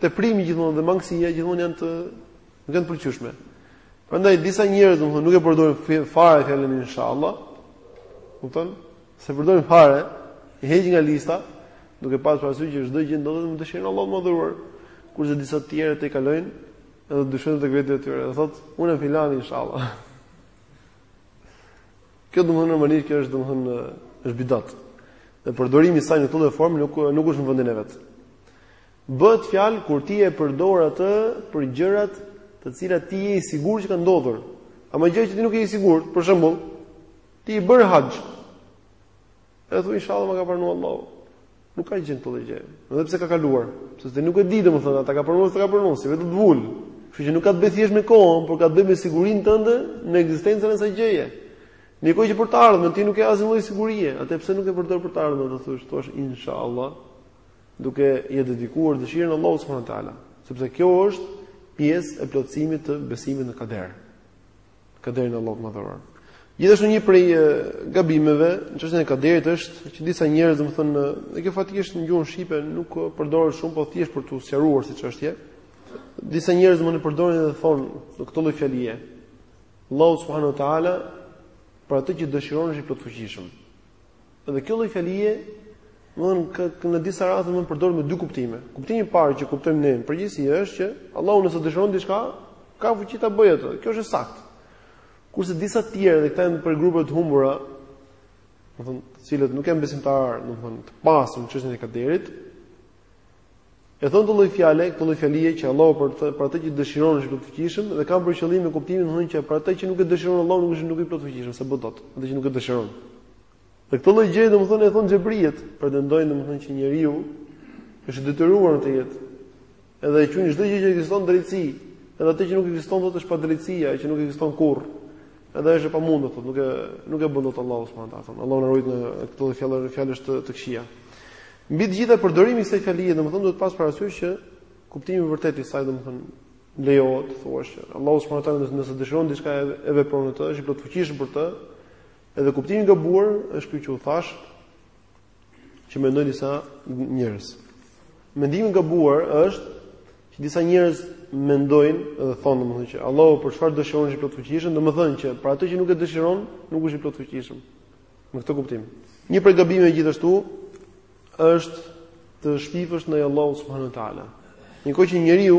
teprimi gjithmonë dhe mangësia gjithmonë janë të nuk janë të pëlqyeshme. Prandaj disa njerëz domethënë nuk e përdorin fare fjalën inshallah. Kupton? S'e përdorin fare, e heqin nga lista, duke pasur parasysh që çdo gjë ndodhet me dëshirën e Allahut madhëruar. Kurse disa të tjerë tejkalojnë Edhe dyshojnë te vetja e tyre, dhe thotë, unë jam filani, inshallah. Kjo domethënë normalisht, kjo është domethënë, është bidat. Dhe përdorimi i saj në këtë lloj forme nuk, nuk është në vendin e vet. Bëhet fjalë kur ti e përdor atë për gjërat të cilat ti je i sigurt që ka ndodhur. Ama gjëra që ti nuk je i sigurt, për shembull, ti ke bërë haxh, E thua inshallah ma ka pranuar Allahu. Nuk ka gjë në këtë gjë. Edhe pse ka kaluar, sepse nuk e di domethënë a ta ka pranuar o s'ta ka pranuar, si vetë të vul. Kështu që nuk ka të bëjë thjesht me kohën, por ka të bëjë me sigurinë tënde në ekzistencën e asaj gjëje. Në kohë që për të ardhmen ti nuk ke asnjë lloj sigurie, atë pse nuk e përdor për të ardhmen, do thuash, thuash inshallah, duke i dedikuar dëshirën Allahut subhanahu wa taala, sepse kjo është pjesë e plotësimit të besimit në kader. kaderin e Allahut madhëruar. Gjithashtu një prej gabimeve në çështjen e kaderit është që disa njerëz, domethënë, dhe kjo faktikisht në gjuhën shqipe nuk përdoren shumë, po thjesht për t'u sqaruar si çështje. Disa njerëz mund të përdorin dhe thonë këtë lloj fjalie. Allahu subhanahu wa taala për atë që dëshiron është i plotfuqishëm. Dhe kjo lloj fjalie, domthonë në disa raste mund të përdoret me dy kuptime. Kuptimi i parë që kuptojmë ne në përgjithësi është që Allahu nëse dëshiron diçka, ka fuqi ta bëjë atë. Kjo është e saktë. Kurse disa të tjerë, dhe këta janë prej grupeve të humbura, domthonë, të cilët nuk janë besimtarë, domthonë, të pastër në çështjen e kaderit, E thon këtë lloj fjale, këtë lloj fjalie që Allahu për të për atë që dëshiron është i plotfuqishëm dhe kanë për qëllim me kuptimin domethënë që për atë që nuk e dëshiron Allahu nuk është nuk i plotfuqishëm, s'e bën dot, atë që nuk e dëshiron. Dhe këtë lloj gjëje domethënë e thon xhebrijet, pretendojnë domethënë që njeriu është i detyruar në këtë jetë. Edhe e quajnë çdo gjë që ekziston drejtësi, edhe atë që nuk ekziston dot është padrejtësi, ajo që nuk ekziston kurrë. Edhe është e pamundur thotë, nuk e nuk e bën dot Allahu subhanahu wa taala. Allahu na ruajt nga këto lloj fjalësh të të këqija. Mbi të gjitha përdorimi i kësaj fjalie, domethënë duhet pas parasysh që kuptimi i vërtetë i saj domethënë lejohet të thuash që Allahu subhanahu wa taala nëse dëshiron diçka e vepron atë, është i plotfuqishëm për të. Edhe kuptimi i gabuar është ky që u thash, që mendojnë disa njerëz. Mendimi i gabuar është që disa njerëz mendojnë dhe thonë domethënë që Allahu për çfarë dëshiron është i plotfuqishëm, domethënë që për atë që nuk e dëshiron, nuk është i plotfuqishëm. Me këtë kuptim. Një prej gabimeve gjithashtu është të shpifësh ndaj Allahut subhanahu wa taala. Në kohë që njeriu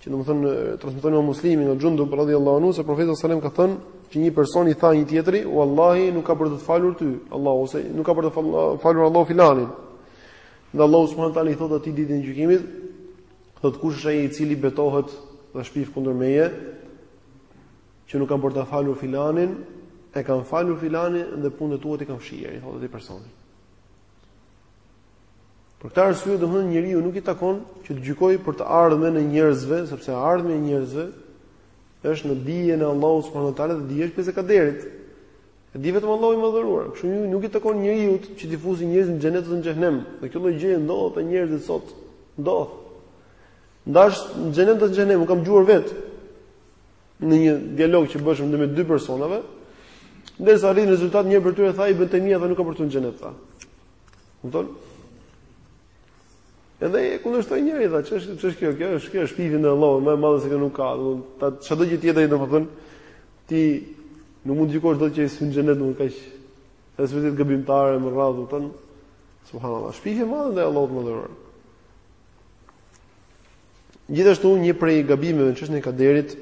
që domethënë transmeton Imam Muslimi nga Xhundub radhiyallahu anhu se profeti sallallahu alajhi wasallam ka thënë që një person i tha një tjetri, "Wallahi nuk ka për të falur ty Allahu, ose nuk ka për të falur Allahu filanin." Dhe Allahu subhanahu taala i thotë atij ditën e gjykimit, thotë kush është ai i cili betohet dhe shpif kundër meje, që nuk kam për të falur filanin, e kam falur filanin dhe punët e tua t'i kam fshirë, i thotë atij personit. Për këtë arsye domethënë njeriut nuk i takon që të gjykojë për të ardhmen e njerëzve, sepse e ardhmja e njerëzve është në dijen e Allahut subhanahu teala dhe dijes së kaderit. E di vetëm Allahu i madhëruar. Kështu që nuk i takon njeriut që të fusë njerëz në xhenet ose në xhehenem. Dhe kjo lloj gjëje ndodh te njerëzit sot. Ndodh. Ndash në xhenet ose në xhehenem, e kam dëgjuar vetë në një dialog që bëhej ndërmjet dy personave, ndërsa arrin rezultat një prej tyre tha i bën të mia dhe nuk ka për të në xhenet tha. Kupton? Edhe e kundërshtoi njëri tha, ç'është ç'është kjo? Kjo është kjo shpifje ndaj Allahut, më e madhe se kjo nuk ka. Domethënë çdo gjë tjetër domethënë ti nuk mund të gjykosh dot që ai s'hyn në xhenet nuk kaq. Edhe vetë gabimtar e me radhë, domethënë subhanallahu. Shpifje e madhe ndaj Allahut të madhëruar. Gjithashtu një prej gabimeve në çështjen e kaderit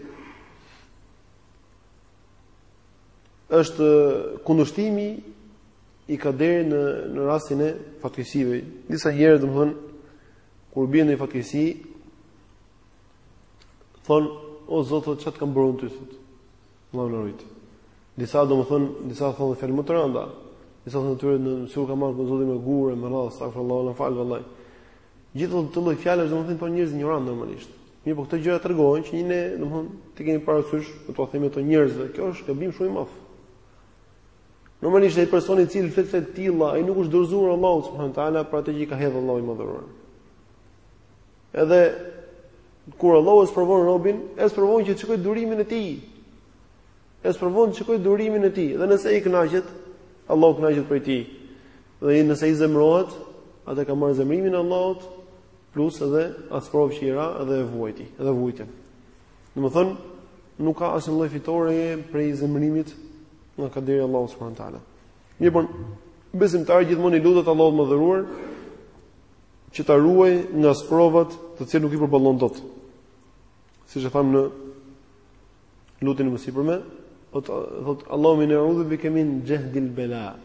është kundërshtimi i kaderit në në rastin e fatkeqësive. Disa njerëz domthon kur bien në fatkeqësi thon o Zot ça të ça të kam bërë ty sot. Allahu na rujt. Disa domthon disa thon fjalë më të rënda. Disa thon thuaj nuk e ka marrë Zoti me gurë me radhë, astaghfirullah, na fal vallai. Gjithë këto lloj fjalësh domthon po njerëz injorantë normalisht. Mirë, po këto gjëra tregojnë që një ne domthon t'i kemi parasysh, dhe t'u themi atyre njerëzve, kjo është gabim shumë i madh. Normalisht ai person i cili flet fjalë të tilla, ai nuk është dorëzuar Allahut subhanahu wa taala për atë që i ka hedhur Allahu i madhëruar. Edhe kur Allahu e sprovon robin, e sprovon që të shikojë durimin e tij. E sprovon të shikojë durimin e tij, dhe nëse ai kënaqet, Allahu kënaqet prej tij. Dhe nëse ai zemërohet, atëherë ka marrë zemërimin e Allahut, plus edhe atë sprovë që i ra dhe e vuajti, edhe vuajtjen. Domethënë, nuk ka asnjë lloj fitoreje prej zemërimit nga kaderi i Allahut subhanahu wa taala. Mirëpo, po, besimtari gjithmonë i lutet Allahut të madhëruar, që ta ruajë nga sprovat të cilat nuk i përballon dot. Siç e thamë në lutjen e mësipërme, thotë Allahumme inni eudhu bike min xhehdil bela.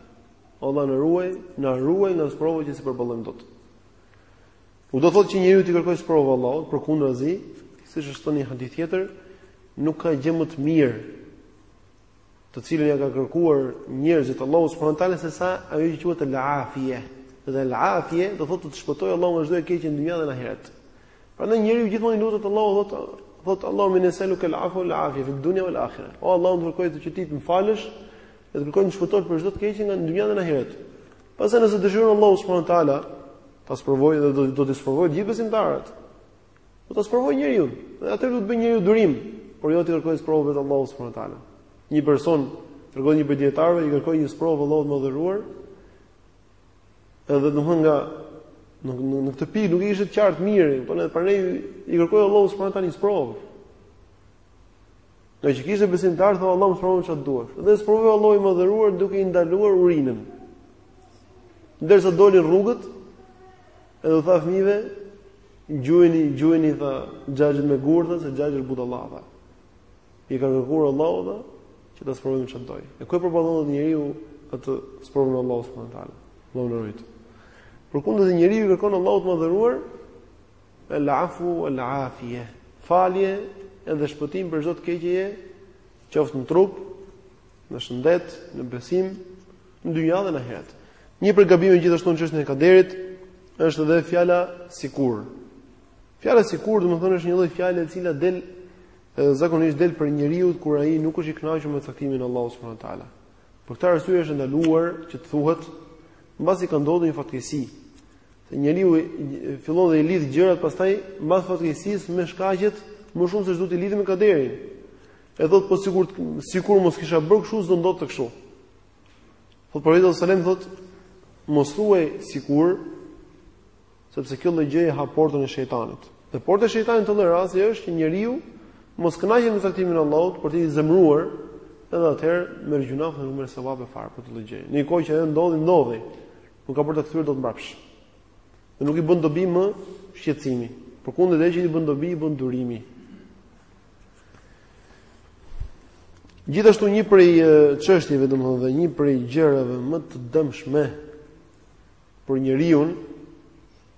O Allah na ruaj, na ruaj nga sprovat që s'i përballon dot. Nuk do të thotë që njeriu t'i kërkojë sprova Allahut, përkundrazi, siç është thënë në një hadith tjetër, nuk ka gjë më të mirë të cilën ja ka kërkuar njerëzit Allahut subhanahu teala se sa ajo që quhet al-afie. Dhe al-afie do thotë të, të shpëtojë Allahu nga çdo e keqe në dynja dhe në ahiret. Prandaj njeriu gjithmonë i lutet Allahut thotë thotë Allahumme inni es'elukel afue uel afie fi dunya wal akhirah. O Allah të kërkoj që ti të më falësh dhe të kërkoj të shpëtosh prej çdo të keqe në dynja dhe në ahiret. Pastaj nëse dëshiron Allahu subhanahu wa taala, ta sprovoj dhe do t'i sprovoj të gjithë besimtarët. Do ta sprovoj njeriu, dhe atëherë duhet të bëj njeriu durim, por jo t'i kërkoj sprovë vetë Allahut subhanahu wa taala. Një person tregon një prej dijetarëve, i kërkoi një sprovë Allahut të madhëruar. Edhe domthon nga në në, në këtë pikë nuk e kishte të qartë mirë, por edhe prandaj i kërkoi Allahut subhanahu wa taala një sprovë. Ngaqë ishte besimtar, tha Allah më sprovo me ç'të duash. Dhe e sprovoi Allahu i madhëruar duke i ndaluar urinën. Derisa doli rrugëve, edhe u tha fëmijëve, gjuajeni, gjuajeni, tha xhaxhin me gurë, se xhaxhi është budallava. I ka kërkuar Allahut, tha, që ta sprovojë me ç'të dojë. E ku e përballon dot njeriu atë sprovën e Allahut subhanahu teala, Allahu na ruajtë. Përkundrazi njeriu i kërkon Allahut të madhëruar, El afu el afie. Falje edhe shpëtim për çdo të keqeje, qoftë në trup, në shëndet, në besim, në dynja dhe në ahiret. Një prej gabimeve gjithashtu në çështjen e kaderit është edhe fjala sikur. Fjala sikur domethënë është një lloj fjale e cila del zakonisht del prej njeriut kur ai nuk është i kënaqur me caktimin e Allahut subhanahu wa taala. Për këtë arsye është e ndaluar që të thuhet mbasi ka ndodhur një fatkeqësi, Se njeriu fillon dhe i lidh gjërat pastaj mbas fatkeqësisë me shkaqet më shumë se ç'duhet t'i lidhim me kaderin. E thot po sikur sikur mos kisha bërë kështu s'do ndodhte kështu. Po profeti sallallahu alajhi wasallam thot mos thuaj sikur sepse kjo lloj gjëje hap portën e shejtanit. Dhe porta e shejtanit në këtë rast është që njeriu mos kënaqet me caktimin e Allahut por të zemërohet edhe atëherë merr gjynah e nuk merr sevape fare për këtë lloj gjëje. Në një kohë që ajo ndodhi ndodhi. Nuk ka për ta kthyer dot mbrapsht. Dhe nuk i bën dobi më shqetësimi. Përkundrazi ajo që i bën dobi, i bën durimi. Gjithashtu një prej çështjeve, domethënë dhe një prej gjërave më të dëmshme për njeriun,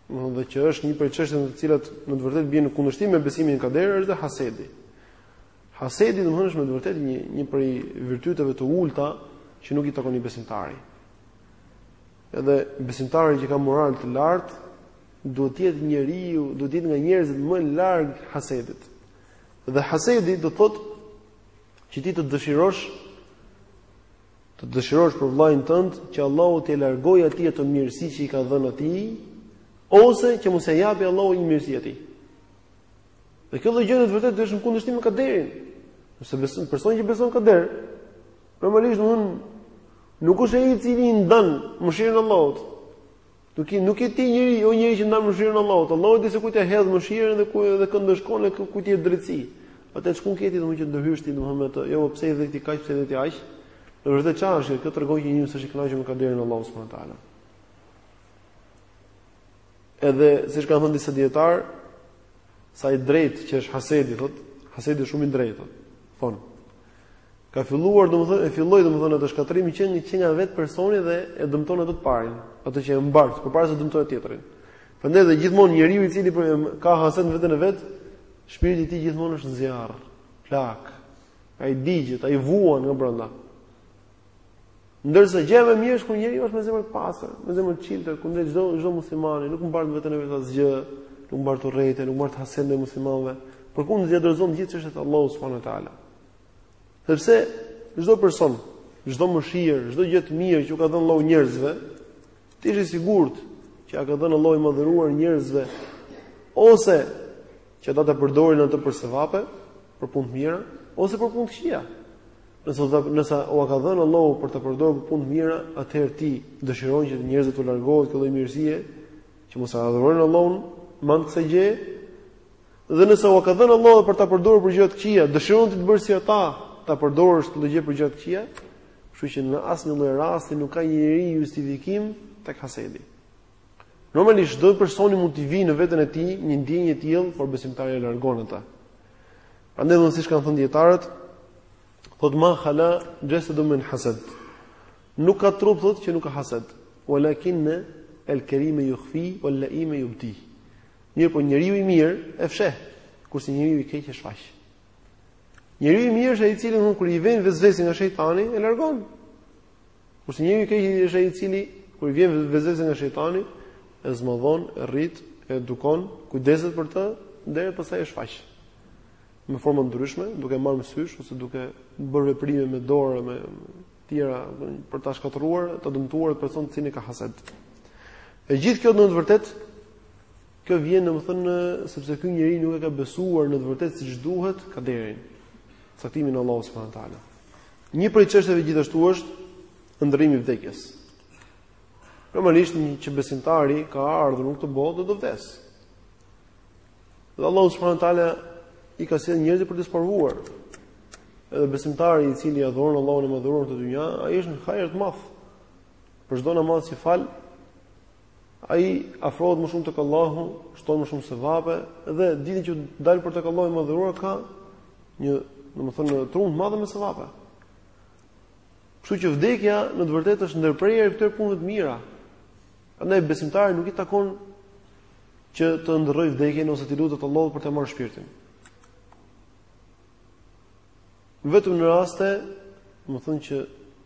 domethënë dhe që është një prej çështjeve të cilat në të vërtetë bien në kundërshtim me besimin në kader është hasedi. Hasedi domethënë është me të vërtetë një një prej virtyteve të ulta që nuk i takon një besimtari. Edhe besimtari që ka moral të lartë duhet të jetë njeriu, duhet të jetë nga njerëzit më larg hasedit. Dhe hasedi do thotë që ti të dëshirosh të dëshirosh për vllajën tënd që Allahu t'ia largojë atij atë mirësi që i ka dhënë atij ose që mos e japi Allahu një mirësi atij. Dhe kjo lloj gjëje vërtet është në kundërshtim me kaderin. Nëse beson personi që beson kader, normalisht domethënë nuk është ai i cili i ndan mëshirën e Allahut. Nuk je nuk je ti njeri, jo njeri që ndan mëshirën e Allahut. Allahu di se kujt ia jep mëshirën dhe ku edhe kënd dënon e kujt i drejtësi. Atë çka ke ti domethënë që ndërhysh ti domethënë me atë, jo pse i dhe këtij kaq pse dhe këtij aq. Në vërtetë çfarë është kjo? Kjo tregon që njeriu s'është i kënaqur me kaderin e Allahut subhanehu Edhe siç kanë thënë disa dijetarë, sa i drejtë që është Hasedi thotë, Hasedi shumë i drejtë thotë. Thonë, ka filluar domethënë e filloi domethënë atë shkatërrim që një që nga vetë personi dhe e dëmton atë të parin, atë që e mbart, përpara se dëmtojë tjetrin. Prandaj dhe gjithmonë njeriu i cili ka hased në veten e vet, shpirti i tij gjithmonë është në zjarr, flakë. Ai digjet, ai vuan nga brenda. Ndërsa gjëja më e mirë është kur njeriu është me zemër të pastër, me zemër të çiltër, ku ndaj çdo çdo muslimani nuk mbart në veten e vet asgjë, nuk mbart urrejtje, nuk mbart hased ndaj muslimanëve, por ku ia dorëzon të gjithë çështjet Allahut subhanehu teala. Sepse çdo person, çdo mëshirë, çdo gjë të mirë që u ka dhënë Allahu njerëzve, Ti je i sigurt që ua ka dhënë Allahu i madhëruar njerëzve ose që ata ta përdorin atë për sevape, për punë të mira ose për punë të këqija. Nëse do nëse u ka dhënë Allahu për ta përdorur për punë të mira, atëherë ti dëshiron që njerëzve t'u largohet kjo lloj mirësie, që mos e adhurojnë Allahun me anë kësaj gjë. Dhe nëse u ka dhënë Allahu për ta përdorur për gjëra të këqija, dëshiron ti të bësh si ata, ta përdorësh këtë gjë për gjëra të këqija, Kështu që në asnjë lloj rasti nuk ka njeriu justifikim tek hasedi. Normalisht çdo personi mund t'i vijë në veten e tij një ndjenjë e tillë, por besimtari e largon atë. Prandaj domethënë siç kanë thënë dijetarët, thotë ma hala xhesedun min hased. Nuk ka trup thotë që nuk ka hased, ue lakinne el kerime juhfi, uel leime jubdi. Mirëpo njeriu i mirë e fsheh, kurse njeriu i keq e shfaq. Njeriu i mirë është ai i cili kur i vjen vesvese nga shejtani e largon. Kurse njeriu i keq është ai i cili kur i vjen vesvese nga shejtani e zmadhon, e rrit, e edukon, kujdeset për të deri pastaj e shfaq. Në forma të ndryshme, duke marrë mësysh ose duke bërë veprime me dorë e tjera për ta shkatërruar, ta dëmtuar atë person të cilin e ka hased. E gjithë kjo në të vërtetë Kjo vjen domethënë sepse ky njeri nuk e ka besuar në të vërtetë siç duhet kaderin, caktimin e Allahut subhanahu wa taala. Një prej çështjeve gjithashtu është ëndrrimi i vdekjes. Normalisht njeri që besimtari ka ardhur në këtë botë do të vdes. Dhe Allahu subhanahu wa taala i ka sjellë njerëzit për të sprovuar. Edhe besimtari i cili ia dhuron Allahu i madhëruar këtë dynja, ai është në hajër të madh. Për çdo namaz që fal, Ai afrohet më shumë tek Allahu, shton më shumë sevape dhe ditën që dal për tek Allahu i madhëruar ka, domethënë, një turmë të madh me sevape. Kështu që vdekja në të vërtetë është ndërprerje e këtyre punëve të mira. Andaj besimtari nuk i takon që të ëndërrojë vdekjen ose t'i lutet Allahut për t'ia marrë shpirtin. Vetëm në raste, domethënë që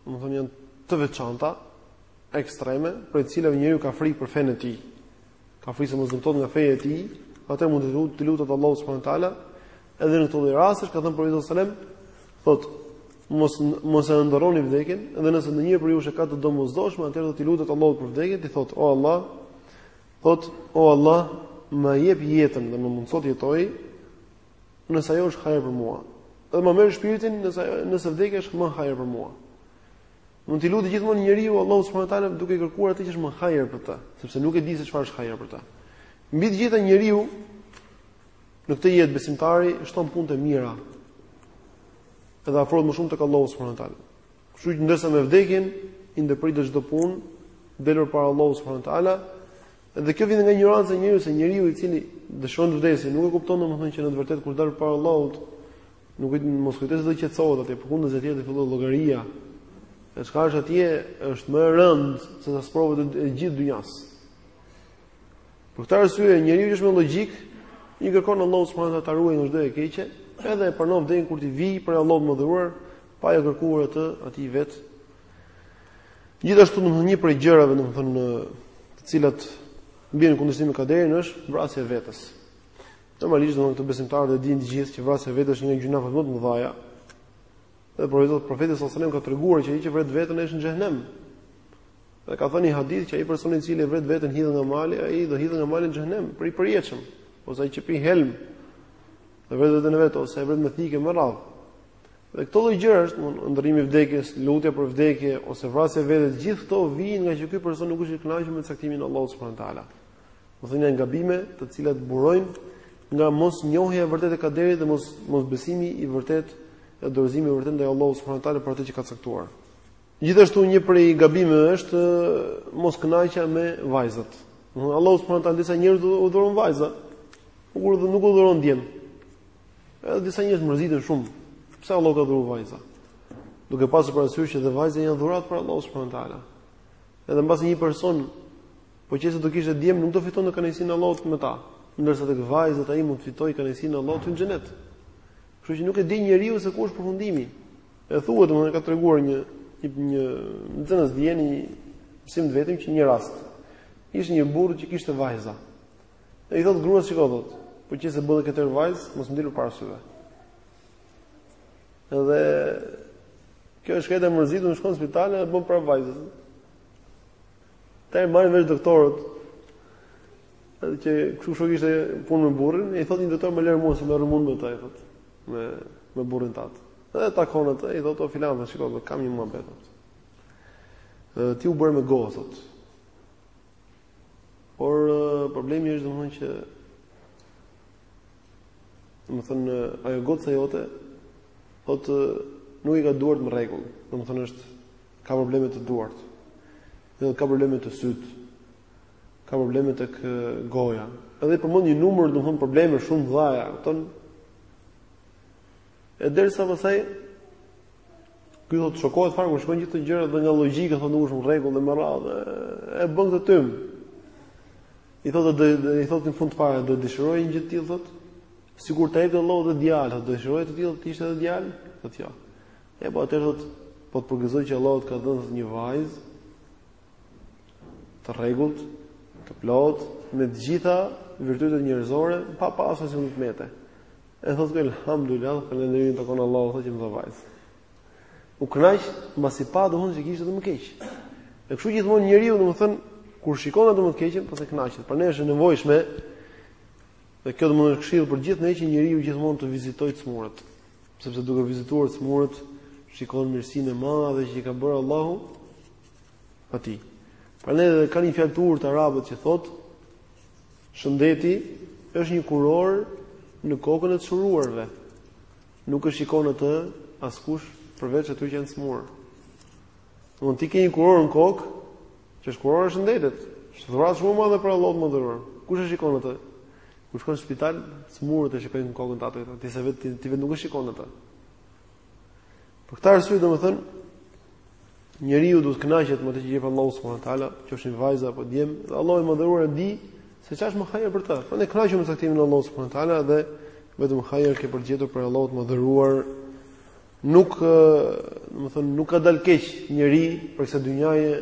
domethënë janë të veçanta, ekstreme, prej të cilave njeriu ka frikë për fenë e tij, ka frikë se mos zmbrapset nga feja e tij, atëherë mund t'i lutet, t'i lutet Allahut subhanahu wa taala edhe në këto raste, ka thënë profeti alejhi salatu selam, thot, mos, mos e ëndërroni vdekjen, edhe nëse ndonjë prej jush e ka të domosdoshme, atëherë le t'i lutet Allahut për vdekjen, t'i thot, o Allah, thot, o Allah, ma jep jetën dhe më mundëso të jetoj, nëse ajo është hajër për mua. Dhe ma merr shpirtin nëse nëse vdekja është më hajër për mua. Mund ta lutë gjithmonë njeriu Allahun subhanahu wa taala duke kërkuar atë që është më hajër për të, sepse nuk e di se çfarë është hajër për të. Mbi të gjitha njeriu në këtë jetë besimtari shton punë të mira. Edhe afrohet më shumë tek Allahu subhanahu wa taala. Kështu që ndërsa me vdekjen i ndërpritet çdo punë del para Allahut subhanahu wa taala, Dhe kjo vjen nga injoranca e njeriut se njeriu i cili dëshiron të vdesë, nuk e kupton domethënë që në të vërtetë kur dal para Allahut, nuk, të mos kujtojë se do të qetësohet atje, përkundrazi atje do të fillojë llogaria. E çka është atje është më e rëndë se sa sprovat e gjithë dynjas. Për këtë arsye njeriu që është me logjikë, i kërkon Allahut subhanahu wa taala ta ruajë nga çdo e keqe, edhe e pranon vdekjen kur t'i vijë prej Allahut të madhëruar, pa e kërkuar atë ai vetë Gjithashtu domethënë një prej gjërave domethënë të cilat bien në kundërshtim me kaderin është vrasja e vetes. Normalisht domethënë këto besimtarët e dinë të gjithë që vrasja e vetes është një gjynah më të mëdha. Dhe profeti sallallahu alajhi wasallam ka treguar që ai që vret veten është në xhehenem. Dhe ka thënë një hadith që ai personi i cili vret veten hidhet nga mali, ai do hidhet nga mali në xhehenem për i përjetshëm, ose ai që pi helm. Dhe vret veten vetë ose e vret me thikë me radhë. Dhe këto lloj gjërash, domthonë ëndërrimi i vdekjes, lutja për vdekje ose vrasja e vetes, gjithë këto vijnë ngaqë ky person nuk është i kënaqur me caktimin e Allahut subhanahu wa taala. Domthonë janë gabime të cilat burojnë nga mosnjohja e vërtetë e kaderit dhe mos mosbesimi i vërtetë e dorëzimi i vërtetë ndaj Allahut subhanahu wa taala për atë që ka caktuar. Gjithashtu një prej gabimeve është moskënaqja me vajzat. Allahu subhanahu wa taala disa njerëzve u dhuron vajza, por nuk u dhuron djem. Edhe disa njerëz mërziten shumë. Pse Allahu u ka dhuruar vajza? Duke pasur parasysh që dhe vajzat janë dhuratë prej Allahut subhanahu wa taala. Edhe mbase një person po qe se do kishte djem nuk do fitonte kënaqësinë e Allahut me ta, ndërsa tek vajzat ai mund të fitojë kënaqësinë e Allahut dhe xhenetin. Kështu që nuk e di njeriu se ku është përfundimi. E thuhet, më ka treguar një një një nxënës dije në mësim të vet një rast. Ishte një burrë që kishte vajza. Dhe i thotë gruas shiko thotë, po qe se bën edhe këtë vajzë, mos më dil para syve. Edhe kjo është kështu e mërzitur, shkon në spital dhe bën prapë vajzë. E marrin vesh doktorët. Edhe që kështu siç ishte puna me burrin, i thotë një doktor më lër mua se merrem unë me ta, i thotë, me me burrin tat. Dhe takon atë, i thotë o filan, shiko, kam një muhabet. Ti u bëre me gocë, thotë. Por problemi është domethënë që domethënë ajo goca jote thotë nuk i ka duart në rregull, domethënë është ka probleme te duart. Edhe ka probleme te sytë. Ka probleme tek goja. Edhe i përmend një numër, domethënë probleme shumë të mëdha, kupton? E derisa pastaj Ky domthonë shokohet fare kur shikon gjithë këto gjëra dhe nga logjika domthonë nuk është në rregull e me radhë. E bën këtë tym. I thotë do i thotë në fund fare do të dëshiroje një gjë të tillë thotë. Sikur të jepte Allahu dhe djalë, do të dëshiroje të tillë të ishte edhe djalë, thotë jo. E po atëherë thotë po të përgëzoj që Allahu të ka dhënë një vajzë të rregullt, të plotë me të gjitha virtytet njerëzore, pa pasur asnjë të metë. E thotë elhamdulillah, falënderimi i takon Allahut, thotë që më dha vajzë. U kënaq mbasi pa domthonë se kishte dhe më keq. E kështu gjithmonë njeriu, domethënë, kur shikon atë më të keqën, pastaj kënaqet. Prandaj është e nevojshme dhe kjo domthonë është këshillë për gjithë ne që njeriu gjithmonë të vizitojë të sëmurët, sepse duke vizituar të sëmurët shikon mirësinë e madhe që i ka bërë Allahu atij. Prandaj edhe kanë një fjalë të urtë arabët që thotë shëndeti është një kurorë në kokën e të shëruarve. Nuk e shikon atë askush përveç atyre që janë sëmurë. Domethënë ti ke një kurorë në kokë që është kurora e shëndetit. Është dhuratë shumë e madhe prej Allahut të madhëruar. Kush e shikon atë? Kush shkon në spital, të sëmurët e shikojnë në kokën tënde. Ti se vetë, ti vetë nuk e shikon atë. Për këtë arsye domethënë njeriu duhet të kënaqet me atë që i jep Allahu subhanahu wa taala, qofshin vajza apo djem, dhe Allahu i madhëruar e di se çfarë është më hajër për ta. Prandaj kënaqemi me caktimin e Allahut subhanahu wa taala dhe vetëm hajër ke për të gjetur prej Allahut të madhëruar. Nuk, domethënë, nuk ka dalë keq njeri prej kësaj dynjaje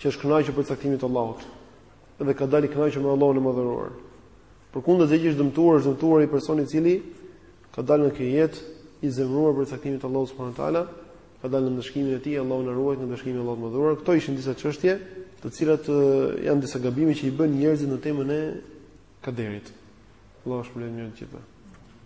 që është kënaqur për caktimin e Allahut. Dhe ka dalë kënaqur me Allahun e madhëruar. Përkundrazi ai që është dëmtuar, është dëmtuar ai personi i cili ka dalë nga kjo jetë i zemëruar për caktimin e Allahut subhanahu wa taala, ka dalë në ndëshkimin e tij, Allahu na ruajt nga ndëshkimi i Allahut të madhëruar. Këto ishin disa çështje, të cilat janë disa gabime që i bëjnë njerëzit në temën e kaderit. Allahu ju shpërbleftë me të mira të gjithëve.